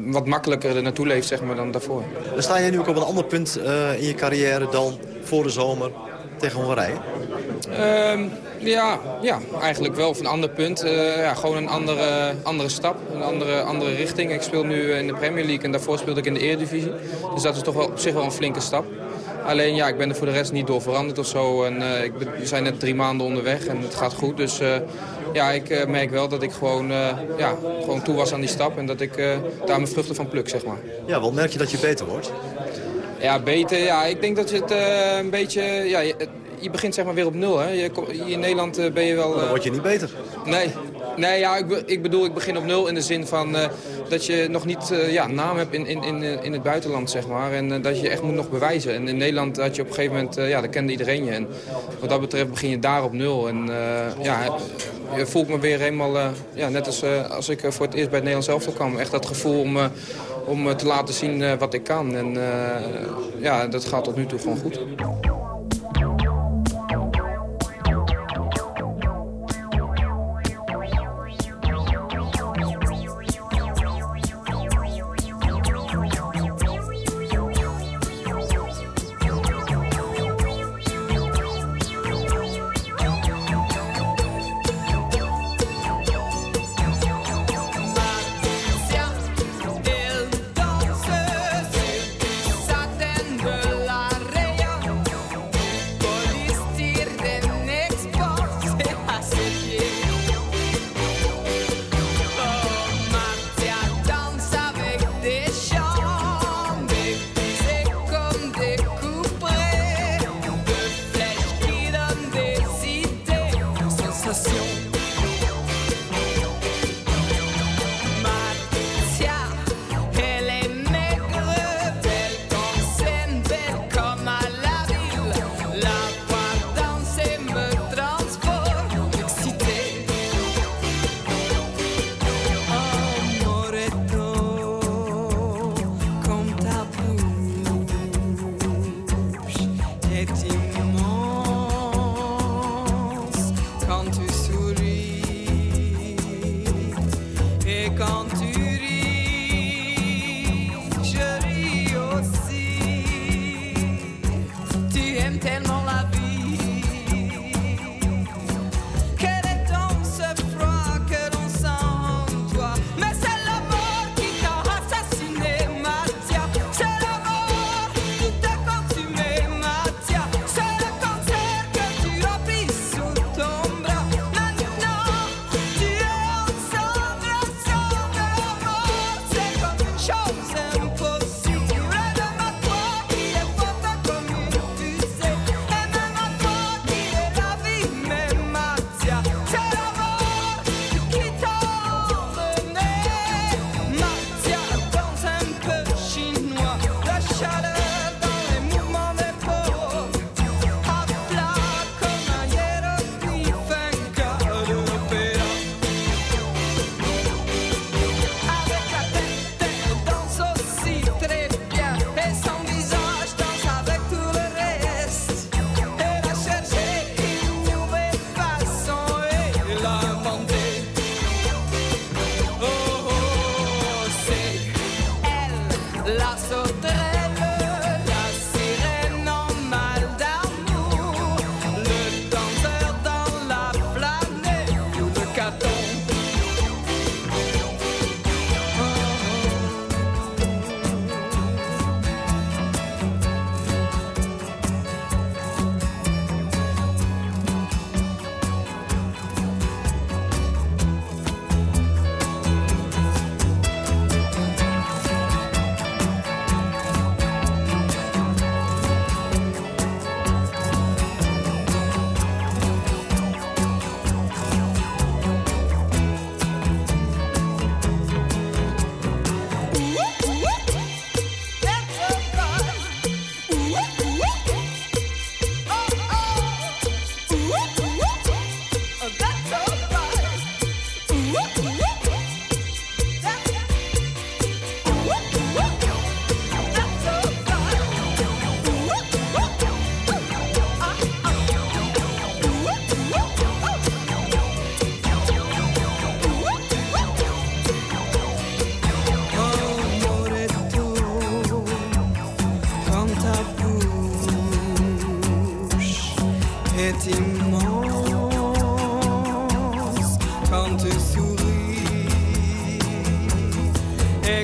wat makkelijker er naartoe leeft zeg maar, dan daarvoor. Dan sta je nu ook op een ander punt in je carrière dan voor de zomer tegen Hongarije? Um, ja, ja, eigenlijk wel. Of een ander punt. Uh, ja, gewoon een andere, andere stap, een andere, andere richting. Ik speel nu in de Premier League en daarvoor speelde ik in de Eredivisie. Dus dat is toch wel op zich wel een flinke stap. Alleen ja, ik ben er voor de rest niet door veranderd of zo. En, uh, ik ben, we zijn net drie maanden onderweg en het gaat goed. Dus uh, ja, ik merk wel dat ik gewoon, ja, gewoon toe was aan die stap. En dat ik daar mijn vruchten van pluk, zeg maar. Ja, wat merk je dat je beter wordt? Ja, beter. Ja, ik denk dat je het een beetje... Ja, je, je, begint zeg maar weer op nul. Hè. Je, in Nederland ben je wel... Dan word je niet beter. Nee, Nee, ja, ik, ik, bedoel, ik begin op nul in de zin van uh, dat je nog niet ja, naam hebt in, in, in, in het buitenland, zeg maar. En dat je echt moet nog bewijzen. En in Nederland had je op een gegeven moment, ja, dat kende iedereen je. En wat dat betreft begin je daar op nul. En ja, je voelt me weer helemaal, ja, net als, als ik voor het eerst bij het Nederlands elftal kwam. Echt dat gevoel om, om te laten zien wat ik kan. En ja, dat gaat tot nu toe gewoon goed.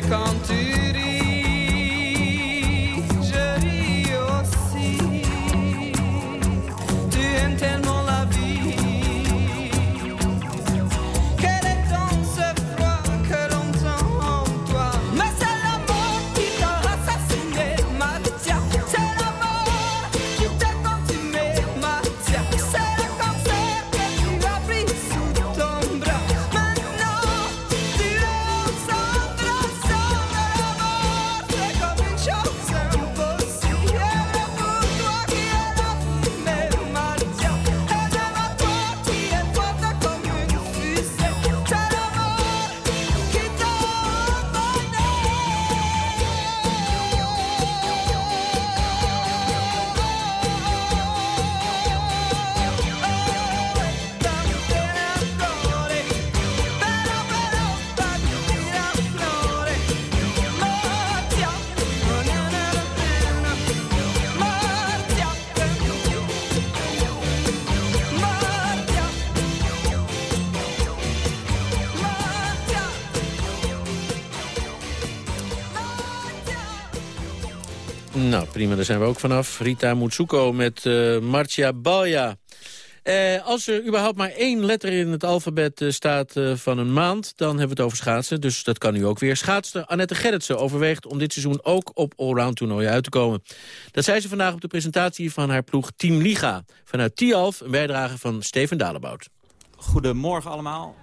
Et prima, daar zijn we ook vanaf. Rita Mutsuko met eh Marcia Balja. Eh, als er überhaupt maar één letter in het alfabet eh, staat van een maand... dan hebben we het over schaatsen, dus dat kan nu ook weer. Schaatster Annette Gerritsen overweegt om dit seizoen ook op allround toernooien uit te komen. Dat zei ze vandaag op de presentatie van haar ploeg Team Liga. Vanuit Tialf, een bijdrage van Steven Dalebout. Goedemorgen allemaal.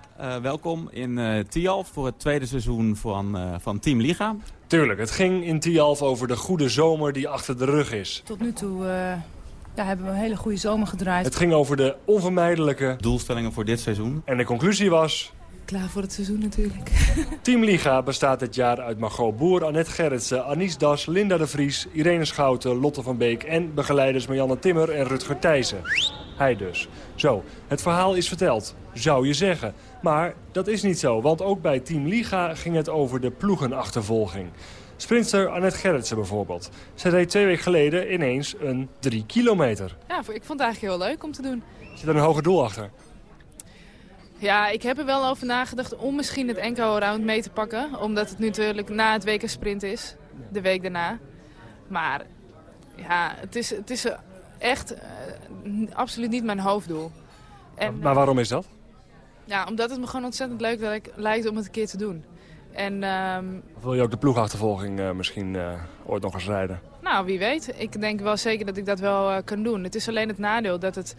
Welkom in Tialf voor het tweede seizoen van, van Team Liga. Tuurlijk, het ging in Tialf over de goede zomer die achter de rug is. Tot nu toe eh, ja, hebben we een hele goede zomer gedraaid. Het ging over de onvermijdelijke... Doelstellingen voor dit seizoen. En de conclusie was... Klaar voor het seizoen natuurlijk. Team Liga bestaat dit jaar uit Margot Boer, Annette Gerritsen, Anis Das, Linda de Vries, Irene Schouten, Lotte van Beek en begeleiders Marianne Timmer en Rutger Thijssen. Hij dus. Zo, het verhaal is verteld, zou je zeggen. Maar dat is niet zo, want ook bij Team Liga ging het over de ploegenachtervolging. Sprinter Annette Gerritsen bijvoorbeeld. Zij reed twee weken geleden ineens een drie kilometer. Ja, ik vond het eigenlijk heel leuk om te doen. Zit er een hoger doel achter? Ja, ik heb er wel over nagedacht om misschien het NK round mee te pakken. Omdat het nu natuurlijk na het WK sprint is. De week daarna. Maar ja, het is, het is echt eh, absoluut niet mijn hoofddoel. En, Maar waarom is dat? Ja, omdat het me gewoon ontzettend leuk lijkt- lijkt om het een keer te doen. En ehm, Of wil je ook de ploegachtervolging eh, misschien eh, ooit nog eens rijden? nou, wie weet. Ik denk wel zeker dat ik dat wel kan doen. Het is alleen het nadeel dat het...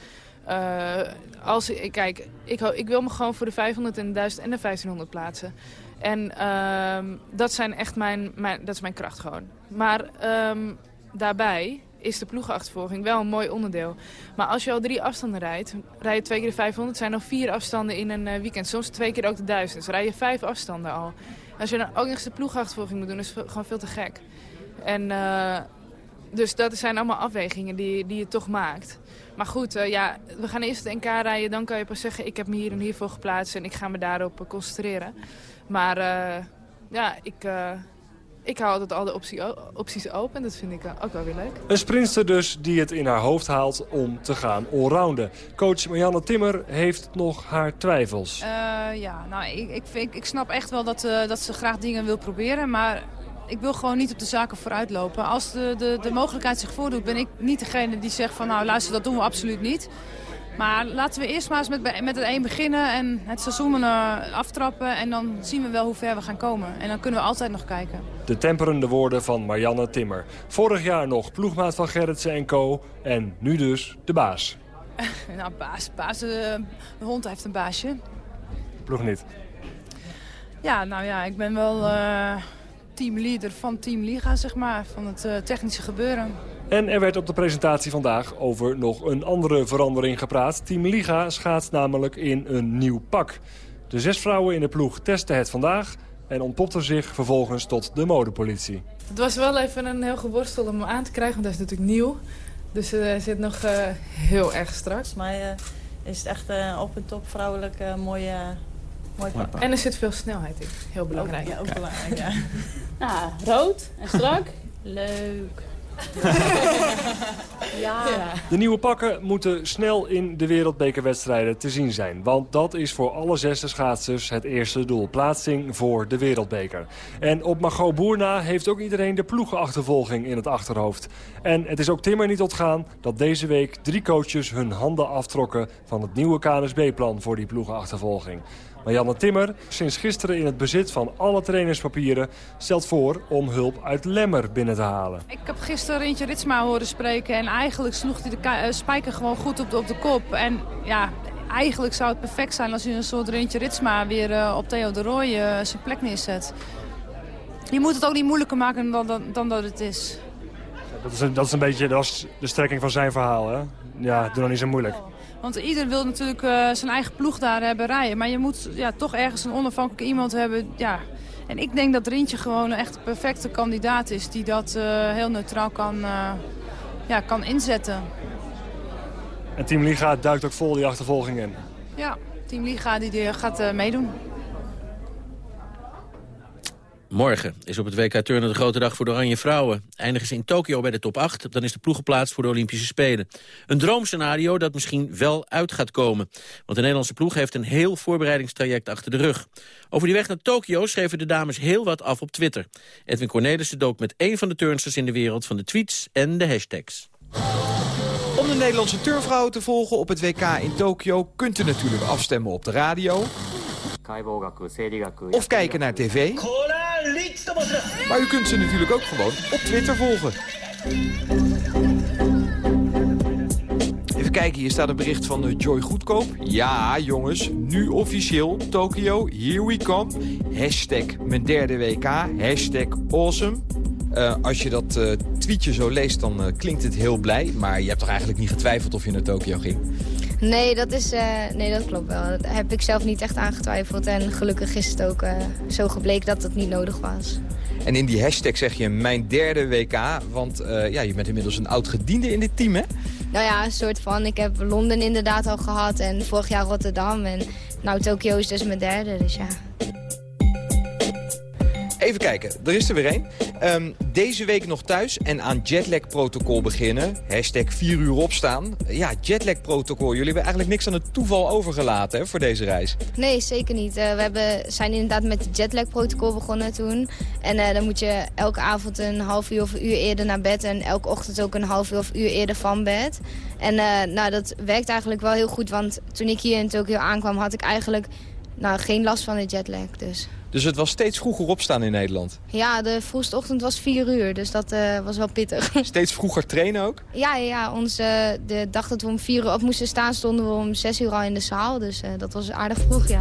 als, ik- kijk, ik, ik wil me gewoon voor de 500 en de 1000 en de 1500 plaatsen. En ehm, dat, zijn echt mijn, mijn, dat is mijn kracht gewoon. Maar ehm, daarbij is de ploegenachtervolging wel een mooi onderdeel. Maar als je al drie afstanden rijdt, rij je twee keer de 500, zijn er vier afstanden in een eh, weekend. Soms twee keer ook de 1000. Dus rij je vijf afstanden al. Als je dan ook nog de ploegenachtervolging moet doen, is het gewoon veel te gek. En eh, dus dat zijn allemaal afwegingen die, die je toch maakt. Maar goed, eh, ja, we gaan eerst het NK rijden. Dan kan je pas zeggen, ik heb me hier en hiervoor geplaatst. En ik ga me daarop concentreren. Maar ja, ik, ik hou altijd alle optie, opties open. Dat vind ik ook wel weer leuk. Een sprinster dus die het in haar hoofd haalt om te gaan allrounden. Coach Marianne Timmer heeft nog haar twijfels. Uh, ja, nou, ik, ik, ik, ik, snap echt wel dat, uh, dat ze graag dingen wil proberen. Maar ik wil gewoon niet op de zaken vooruit lopen. Als de, de, de mogelijkheid zich voordoet, ben ik niet degene die zegt van... nou, luister, dat doen we absoluut niet. Maar laten we eerst maar eens met, met het één beginnen en het seizoen uh, aftrappen. En dan zien we wel hoe ver we gaan komen. En dan kunnen we altijd nog kijken. De temperende woorden van Marianne Timmer. Vorig jaar nog ploegmaat van Gerritsen en co. En nu dus de baas. nou, baas. baas de, de, hond heeft een baasje. Ploeg niet. Ja, nou ja, ik ben wel uh, teamleader van Team Liga, zeg maar. Van het uh, technische gebeuren. En er werd op de presentatie vandaag over nog een andere verandering gepraat. Team Liga schaats namelijk in een nieuw pak. De zes vrouwen in de ploeg testen het vandaag en ontpopten zich vervolgens tot de modepolitie. Het was wel even een heel geworstel om hem aan te krijgen, want dat is natuurlijk nieuw. Dus uh, hij zit nog uh, heel erg strak. Volgens mij uh, is het echt op en top vrouwelijk mooie, mooi pak. En er zit veel snelheid in, heel belangrijk. Ook, ja, ook belangrijk, ja. ja, rood en strak, leuk. ja. De nieuwe pakken moeten snel in de wereldbekerwedstrijden te zien zijn. Want dat is voor alle zesde schaatsers het eerste doel. Plaatsing voor de wereldbeker. En op Margot Boerna heeft ook iedereen de ploegenachtervolging in het achterhoofd. En het is ook Timmer niet ontgaan dat deze week drie coaches hun handen aftrokken... van het nieuwe KNSB-plan voor die ploegenachtervolging. Marianne Timmer, sinds gisteren in het bezit van alle trainerspapieren... stelt voor om hulp uit Lemmer binnen te halen. Ik heb gisteren Rintje Ritsma horen spreken... en eigenlijk sloeg hij de uh, spijker gewoon goed op de, op de kop. En ja, eigenlijk zou het perfect zijn als je een soort Rintje Ritsma... weer uh, op Theo de Roy uh, zijn plek neerzet. Je moet het ook niet moeilijker maken dan, dan, dan dat het is. Dat is, een, dat is een beetje dat is de strekking van zijn verhaal, hè? Ja, doe dan niet zo moeilijk. Want ieder wil natuurlijk uh, zijn eigen ploeg daar hebben rijden. Maar je moet ja, toch ergens een onafhankelijk iemand hebben. Ja. En ik denk dat Rintje gewoon echt perfecte kandidaat is... die dat uh, heel neutraal kan, uh, ja, kan inzetten. En Team Liga duikt ook vol die achtervolging in? Ja, Team Liga die, die gaat meedoen. Morgen is op het WK Turnen de grote dag voor de Oranje Vrouwen. Eindigen ze in Tokio bij de top 8, dan is de ploeg geplaatst voor de Olympische Spelen. Een droomscenario dat misschien wel uit gaat komen. Want de Nederlandse ploeg heeft een heel voorbereidingstraject achter de rug. Over die weg naar Tokio schreven de dames heel wat af op Twitter. Edwin Cornelissen dook met één van de turnsters in de wereld van de tweets en de hashtags. Om de Nederlandse turnvrouwen te volgen op het WK in Tokio... kunt u natuurlijk afstemmen op de radio... Of kijken naar tv. Maar u kunt ze natuurlijk ook gewoon op Twitter volgen. Even kijken, hier staat een bericht van Joy Goedkoop. Ja, jongens, nu officieel. Tokio, here we come. Hashtag mijn derde WK. Hashtag awesome. Uh, als je dat uh, tweetje zo leest, dan klinkt het heel blij. Maar je hebt toch eigenlijk niet getwijfeld of je naar Tokio ging? Nee, dat, is, uh, nee, dat klopt wel. Dat heb ik zelf niet echt aangetwijfeld. En gelukkig is het ook uh, zo gebleken dat het niet nodig was. En in die hashtag zeg je mijn derde WK. Want uh, ja, je bent inmiddels een oud gediende in dit team, hè? Nou ja, een soort van. Ik heb Londen inderdaad al gehad. En vorig jaar Rotterdam. En nou, Tokio is dus mijn derde, dus ja. Even kijken, er is er weer één. Um, deze week nog thuis en aan jetlag-protocol beginnen. Hashtag 4 uur opstaan. Ja, jetlag-protocol. Jullie hebben eigenlijk niks aan het toeval overgelaten voor deze reis. Nee, zeker niet. Uh, we hebben, zijn inderdaad met het jetlag-protocol begonnen toen. En uh, dan moet je elke avond een half uur of een uur eerder naar bed. En elke ochtend ook een half uur of uur eerder van bed. En uh, nou, dat werkt eigenlijk wel heel goed. Want toen ik hier in Tokio aankwam had ik eigenlijk nou, geen last van de jetlag. Dus. Dus het was steeds vroeger opstaan in Nederland? Ja, de vroegste ochtend was 4 uur, dus dat uh, was wel pittig. Steeds vroeger trainen ook? Ja, ja ons, uh, de dag dat we om 4 uur op moesten staan, stonden we om 6 uur al in de zaal. Dus uh, dat was aardig vroeg, ja.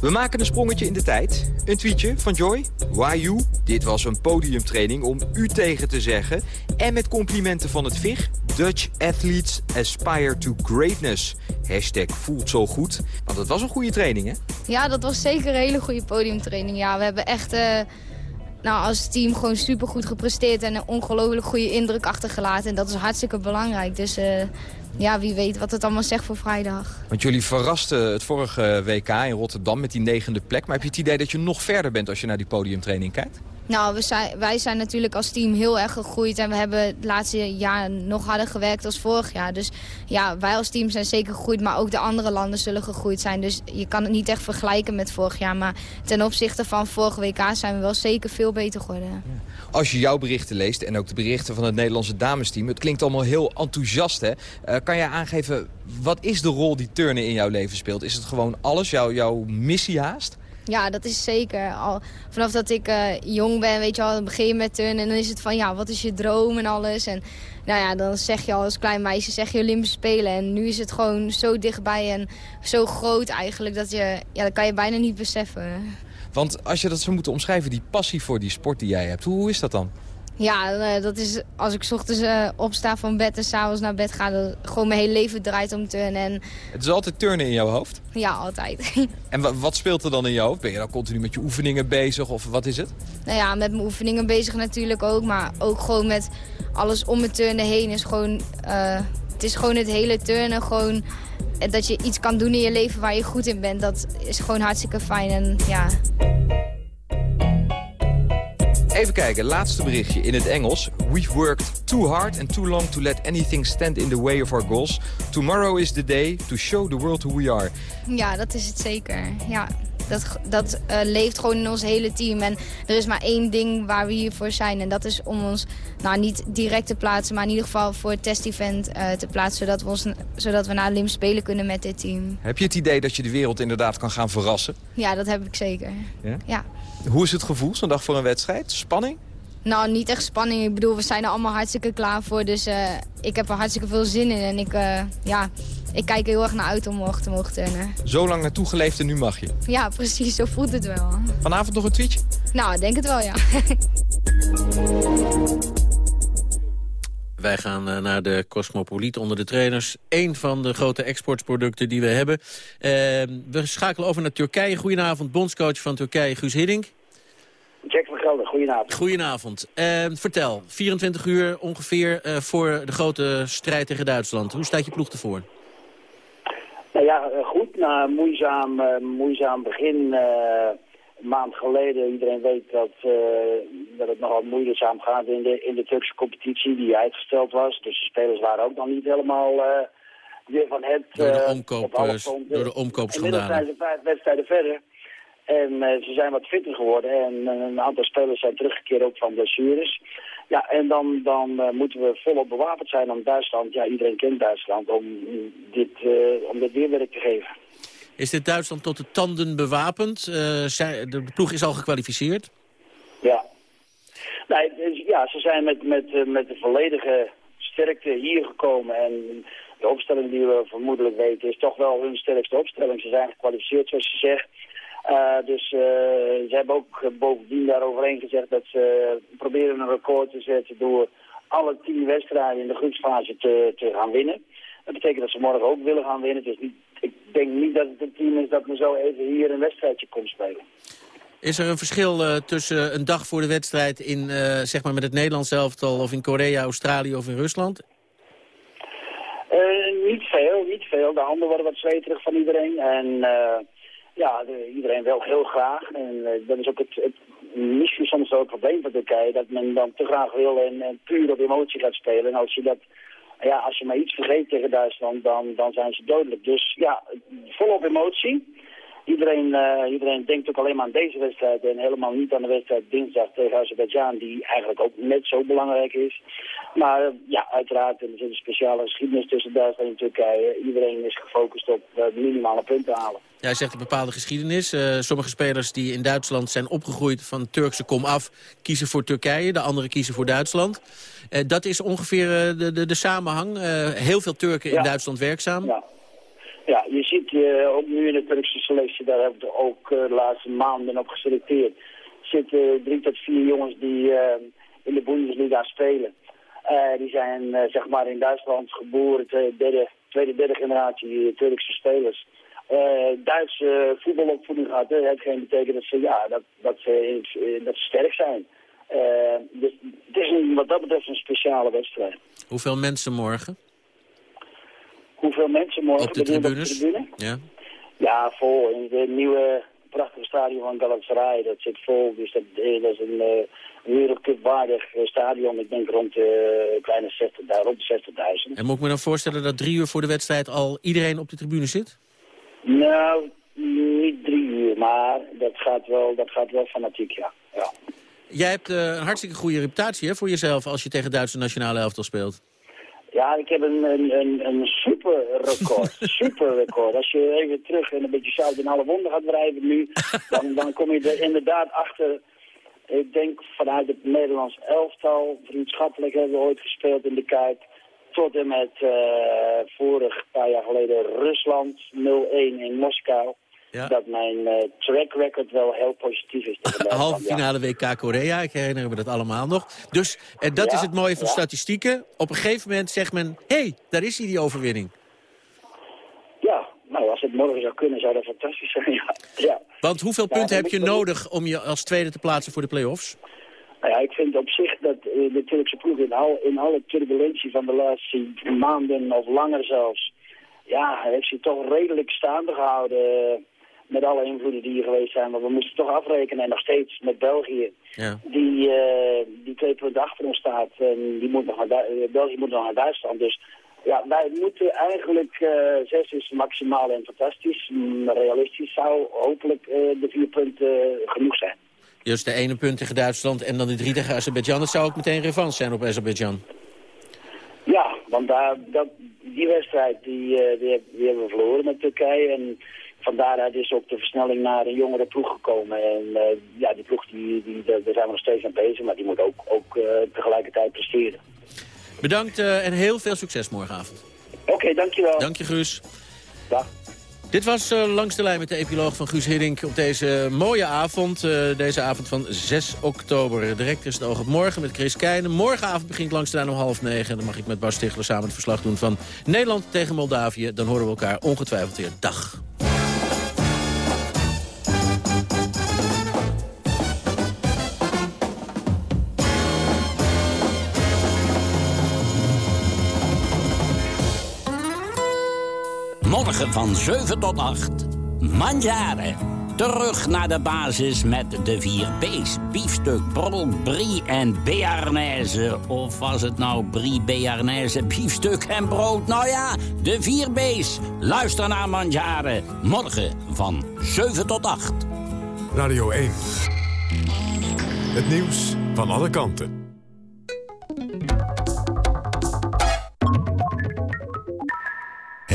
We maken een sprongetje in de tijd. Een tweetje van Joy. Why you? Dit was een podiumtraining om u tegen te zeggen. En met complimenten van het VIG. Dutch athletes aspire to greatness. Hashtag voelt zo goed. Want het was een goede training, hè? Ja, dat was zeker een hele goede podiumtraining. Ja, we hebben echt... Uh, nou, als team gewoon supergoed gepresteerd en een ongelooflijk goede indruk achtergelaten. En dat is hartstikke belangrijk. Dus uh, ja, wie weet wat het allemaal zegt voor vrijdag. Want jullie verrasten het vorige WK in Rotterdam met die negende plek. Maar heb je het idee dat je nog verder bent als je naar die podiumtraining kijkt? Nou, we zijn, wij zijn natuurlijk als team heel erg gegroeid. En we hebben het laatste jaar nog harder gewerkt als vorig jaar. Dus ja, wij als team zijn zeker gegroeid. Maar ook de andere landen zullen gegroeid zijn. Dus je kan het niet echt vergelijken met vorig jaar. Maar ten opzichte van vorige WK zijn we wel zeker veel beter geworden. Als je jouw berichten leest en ook de berichten van het Nederlandse damesteam... het klinkt allemaal heel enthousiast, hè? Uh, kan jij aangeven, wat is de rol die turnen in jouw leven speelt? Is het gewoon alles, jouw, jouw missie haast? Ja, dat is zeker. Al, vanaf dat ik uh, jong ben, weet je al, begin je met turnen. En dan is het van, ja, wat is je droom en alles. En nou ja, dan zeg je al als klein meisje, zeg je Olympische Spelen. En nu is het gewoon zo dichtbij en zo groot eigenlijk, dat je, ja, dat kan je bijna niet beseffen. Want als je dat zou moeten omschrijven, die passie voor die sport die jij hebt, hoe is dat dan? Ja, eh, dat is als ik ochtends uh, opsta van bed en s'avonds naar bed ga... Dan gewoon mijn hele leven draait om turnen. En... Het is altijd turnen in jouw hoofd? Ja, altijd. En wat speelt er dan in je hoofd? Ben je dan continu met je oefeningen bezig of wat is het? Nou ja, met mijn oefeningen bezig natuurlijk ook. Maar ook gewoon met alles om het turnen heen. Is gewoon, uh, het is gewoon het hele turnen. Gewoon dat je iets kan doen in je leven waar je goed in bent. Dat is gewoon hartstikke fijn. En ja... Even kijken, laatste berichtje in het Engels. We've worked too hard and too long to let anything stand in the way of our goals. Tomorrow is the day to show the world who we are. Ja, dat is het zeker. Ja, dat, dat uh, leeft gewoon in ons hele team. En er is maar één ding waar we hier voor zijn. En dat is om ons nou, niet direct te plaatsen, maar in ieder geval voor het test-event uh, te plaatsen. Zodat we, ons, zodat we naar Lim spelen kunnen met dit team. Heb je het idee dat je de wereld inderdaad kan gaan verrassen? Ja, dat heb ik zeker. Ja? ja. Hoe is het gevoel zo'n dag voor een wedstrijd? Spanning? Nou, niet echt spanning. Ik bedoel, we zijn er allemaal hartstikke klaar voor. Dus uh, ik heb er hartstikke veel zin in. En ik, uh, ja, ik kijk er heel erg naar uit om morgen te mogen turnen. Zo lang naartoe geleefd en nu mag je? Ja, precies. Zo voelt het wel. Vanavond nog een tweetje? Nou, ik denk het wel, ja. Wij gaan uh, naar de Cosmopoliet onder de trainers. Eén van de grote exportproducten die we hebben. we schakelen over naar Turkije. Goedenavond, bondscoach van Turkije, Guus Hiddink. Gelder, goedenavond. Goedenavond. Uh, vertel, 24 uur ongeveer uh, voor de grote strijd tegen Duitsland. Hoe staat je ploeg ervoor? Nou ja, goed. Na een moeizaam, moeizaam begin, een maand geleden. Iedereen weet dat, dat het nogal moeizaam gaat in de, in de Turkse competitie die uitgesteld was. Dus de spelers waren ook nog niet helemaal weer van het... Door de, omkoop, door de omkoopschandalen. Inmiddels zijn ze vijf wedstrijden verder. En uh, ze zijn wat fitter geworden en een aantal spelers zijn teruggekeerd ook van blessures. Ja, en dan, dan uh, moeten we volop bewapend zijn om Duitsland, ja iedereen kent Duitsland, om dit, uh, om dit weerwerk te geven. Is dit Duitsland tot de tanden bewapend? Zij, de ploeg is al gekwalificeerd? Ja. Nee, dus, ja, ze zijn met, met, met de volledige sterkte hier gekomen en de opstelling die we vermoedelijk weten is toch wel hun sterkste opstelling. Ze zijn gekwalificeerd zoals je zegt. Uh, dus uh, ze hebben ook bovendien daaroverheen gezegd dat ze proberen een record te zetten door alle tien wedstrijden in de groepsfase te, te gaan winnen. Dat betekent dat ze morgen ook willen gaan winnen. Dus niet, ik denk niet dat het een team is dat me zo even hier een wedstrijdje komt spelen. Is er een verschil uh, tussen een dag voor de wedstrijd in, zeg maar met het Nederlands elftal of in Korea, Australië of in Rusland? niet veel, niet veel. De handen worden wat zweterig van iedereen. En ja, de, iedereen wel heel graag. En uh, dat is ook het, het misschien soms ook het probleem van Turkije, dat men dan te graag wil en, puur op emotie gaat spelen. En als je dat, ja, als je maar iets vergeet tegen Duitsland, dan, dan zijn ze dodelijk. Dus ja, volop emotie. Iedereen, uh, iedereen denkt ook alleen maar aan deze wedstrijd en helemaal niet aan de wedstrijd dinsdag tegen Azerbeidzjan, die eigenlijk ook net zo belangrijk is. Maar uh, ja, uiteraard, er zit een speciale geschiedenis tussen Duitsland en Turkije. Iedereen is gefocust op minimale punten halen. Jij zegt een bepaalde geschiedenis. sommige spelers die in Duitsland zijn opgegroeid van Turkse kom af, kiezen voor Turkije. De anderen kiezen voor Duitsland. dat is ongeveer de, de, de, samenhang. heel veel Turken ja. in Duitsland werkzaam. Ja. Ja, je ziet ook nu in de Turkse selectie, daar hebben we ook de laatste maanden op geselecteerd. zitten drie tot vier jongens die in de Bundesliga spelen. die zijn zeg maar in Duitsland geboren, tweede, derde, tweede, derde generatie Turkse spelers. Duitse voetbalopvoeding gehad, hetgeen betekent dat ze, ja, dat, dat ze, dat ze sterk zijn. dus het is een, wat dat betreft een speciale wedstrijd. Hoeveel mensen morgen? Hoeveel mensen morgen Op de tribunes? tribune? Ja. Ja, vol. In het nieuwe prachtige stadion van Galatasaray, dat zit vol. Dus dat, eh, dat is een uh, wereldcupwaardig eh, stadion. Ik denk rond de kleine 60, rond de 60.000. En moet ik me dan voorstellen dat drie uur voor de wedstrijd al iedereen op de tribune zit? Nou, niet drie uur, maar dat gaat wel, dat gaat wel fanatiek, ja. ja. Jij hebt eh, een hartstikke goede reputatie hè, voor jezelf als je tegen Duitse nationale elftal speelt. Ja, ik heb een, een, een, een super record. super record. Als je even terug en een beetje zout in alle wonden gaat wrijven nu, dan, dan kom je er inderdaad achter. Ik denk vanuit het Nederlands elftal, vriendschappelijk hebben we ooit gespeeld in de Kuip. Tot en met uh, vorig paar jaar geleden Rusland 0-1 in Moskou. Ja. Dat mijn uh, track record wel heel positief is. Halve finale WK Korea, ik herinner me dat allemaal nog. Dus en dat Ja, is het mooie van statistieken. Op een gegeven moment zegt men, hé, hey, daar is hij die overwinning. Ja, nou als het morgen zou kunnen zou dat fantastisch zijn, ja. ja. Want hoeveel Ja, punten heb je nodig om je als tweede te plaatsen voor de play-offs? Nou ja, ik vind op zich dat eh, de Turkse ploeg in, al, in alle turbulentie van de laatste maanden of langer zelfs, ja, heeft zich toch redelijk staande gehouden eh, met alle invloeden die hier geweest zijn. Maar we moesten toch afrekenen en nog steeds met België, Ja. die, eh, die twee punten achter ons staat. En die moet nog naar Du- België moet nog naar Duitsland. Dus ja, wij moeten eigenlijk, eh, zes is maximaal en fantastisch. Mm, realistisch zou hopelijk de vier punten genoeg zijn. Dus de ene punt tegen Duitsland en dan de drie tegen Azerbeidzjan. Dat zou ook meteen revanche zijn op Azerbeidzjan. Ja, want daar, dat, die wedstrijd die, eh, die, heb- die hebben we verloren met Turkije. En van daaruit is ook de versnelling naar een jongere ploeg gekomen. En eh, ja, die ploeg, die, die, daar zijn we nog steeds aan bezig. Maar die moet ook, ook eh, tegelijkertijd presteren. Bedankt en heel veel succes morgenavond. Oké, dankjewel. Dank je, Guus. Dag. Dit was eh, Langs de Lijn met de epiloog van Guus Hiddink op deze mooie avond. eh, deze avond van 6 oktober. Direct is het oog op morgen met Chris Keijnen. Morgenavond begint Langs de Lijn om half negen. En dan mag ik met Bas Stigler samen het verslag doen van Nederland tegen Moldavië. Dan horen we elkaar ongetwijfeld weer. Dag. Van 7 tot 8. Mandjaren. Terug naar de basis met de vier B's. Biefstuk, brol, brie en bearnaise. Of was het nou brie, bearnaise, biefstuk en brood? Nou ja, de vier B's. Luister naar Mandjaren. Morgen van 7 tot 8. Radio 1. Het nieuws van alle kanten.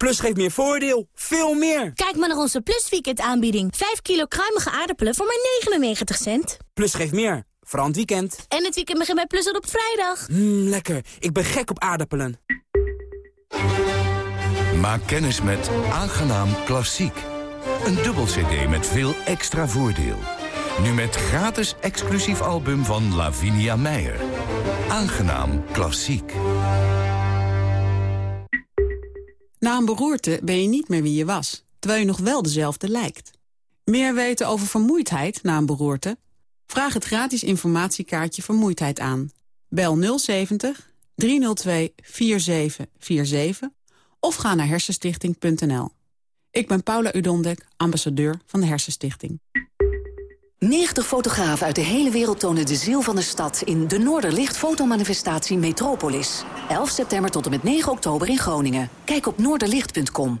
Plus geeft meer voordeel. Veel meer. Kijk maar naar onze Plus Weekend aanbieding. 5 kilo kruimige aardappelen voor maar 99 cent. Plus geeft meer. Vooral het weekend. En het weekend begint bij Plus al op vrijdag. Mmm, lekker. Ik ben gek op aardappelen. Maak kennis met Aangenaam Klassiek. Een dubbel cd met veel extra voordeel. Nu met gratis exclusief album van Lavinia Meijer. Aangenaam Klassiek. Na een beroerte ben je niet meer wie je was, terwijl je nog wel dezelfde lijkt. Meer weten over vermoeidheid na een beroerte? Vraag het gratis informatiekaartje Vermoeidheid aan. Bel 070 302 4747 of ga naar hersenstichting.nl. Ik ben Paula Udondek, ambassadeur van de Hersenstichting. 90 fotografen uit de hele wereld tonen de ziel van de stad... in de Noorderlicht fotomanifestatie Metropolis. 11 september tot en met 9 oktober in Groningen. Kijk op noorderlicht.com.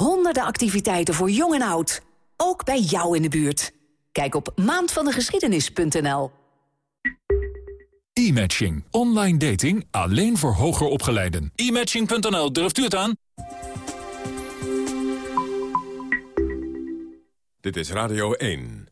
Honderden activiteiten voor jong en oud. Ook bij jou in de buurt. Kijk op maandvandegeschiedenis.nl. E-matching. Online dating alleen voor hoger opgeleiden. E-matching.nl, durft u het aan? Dit is Radio 1.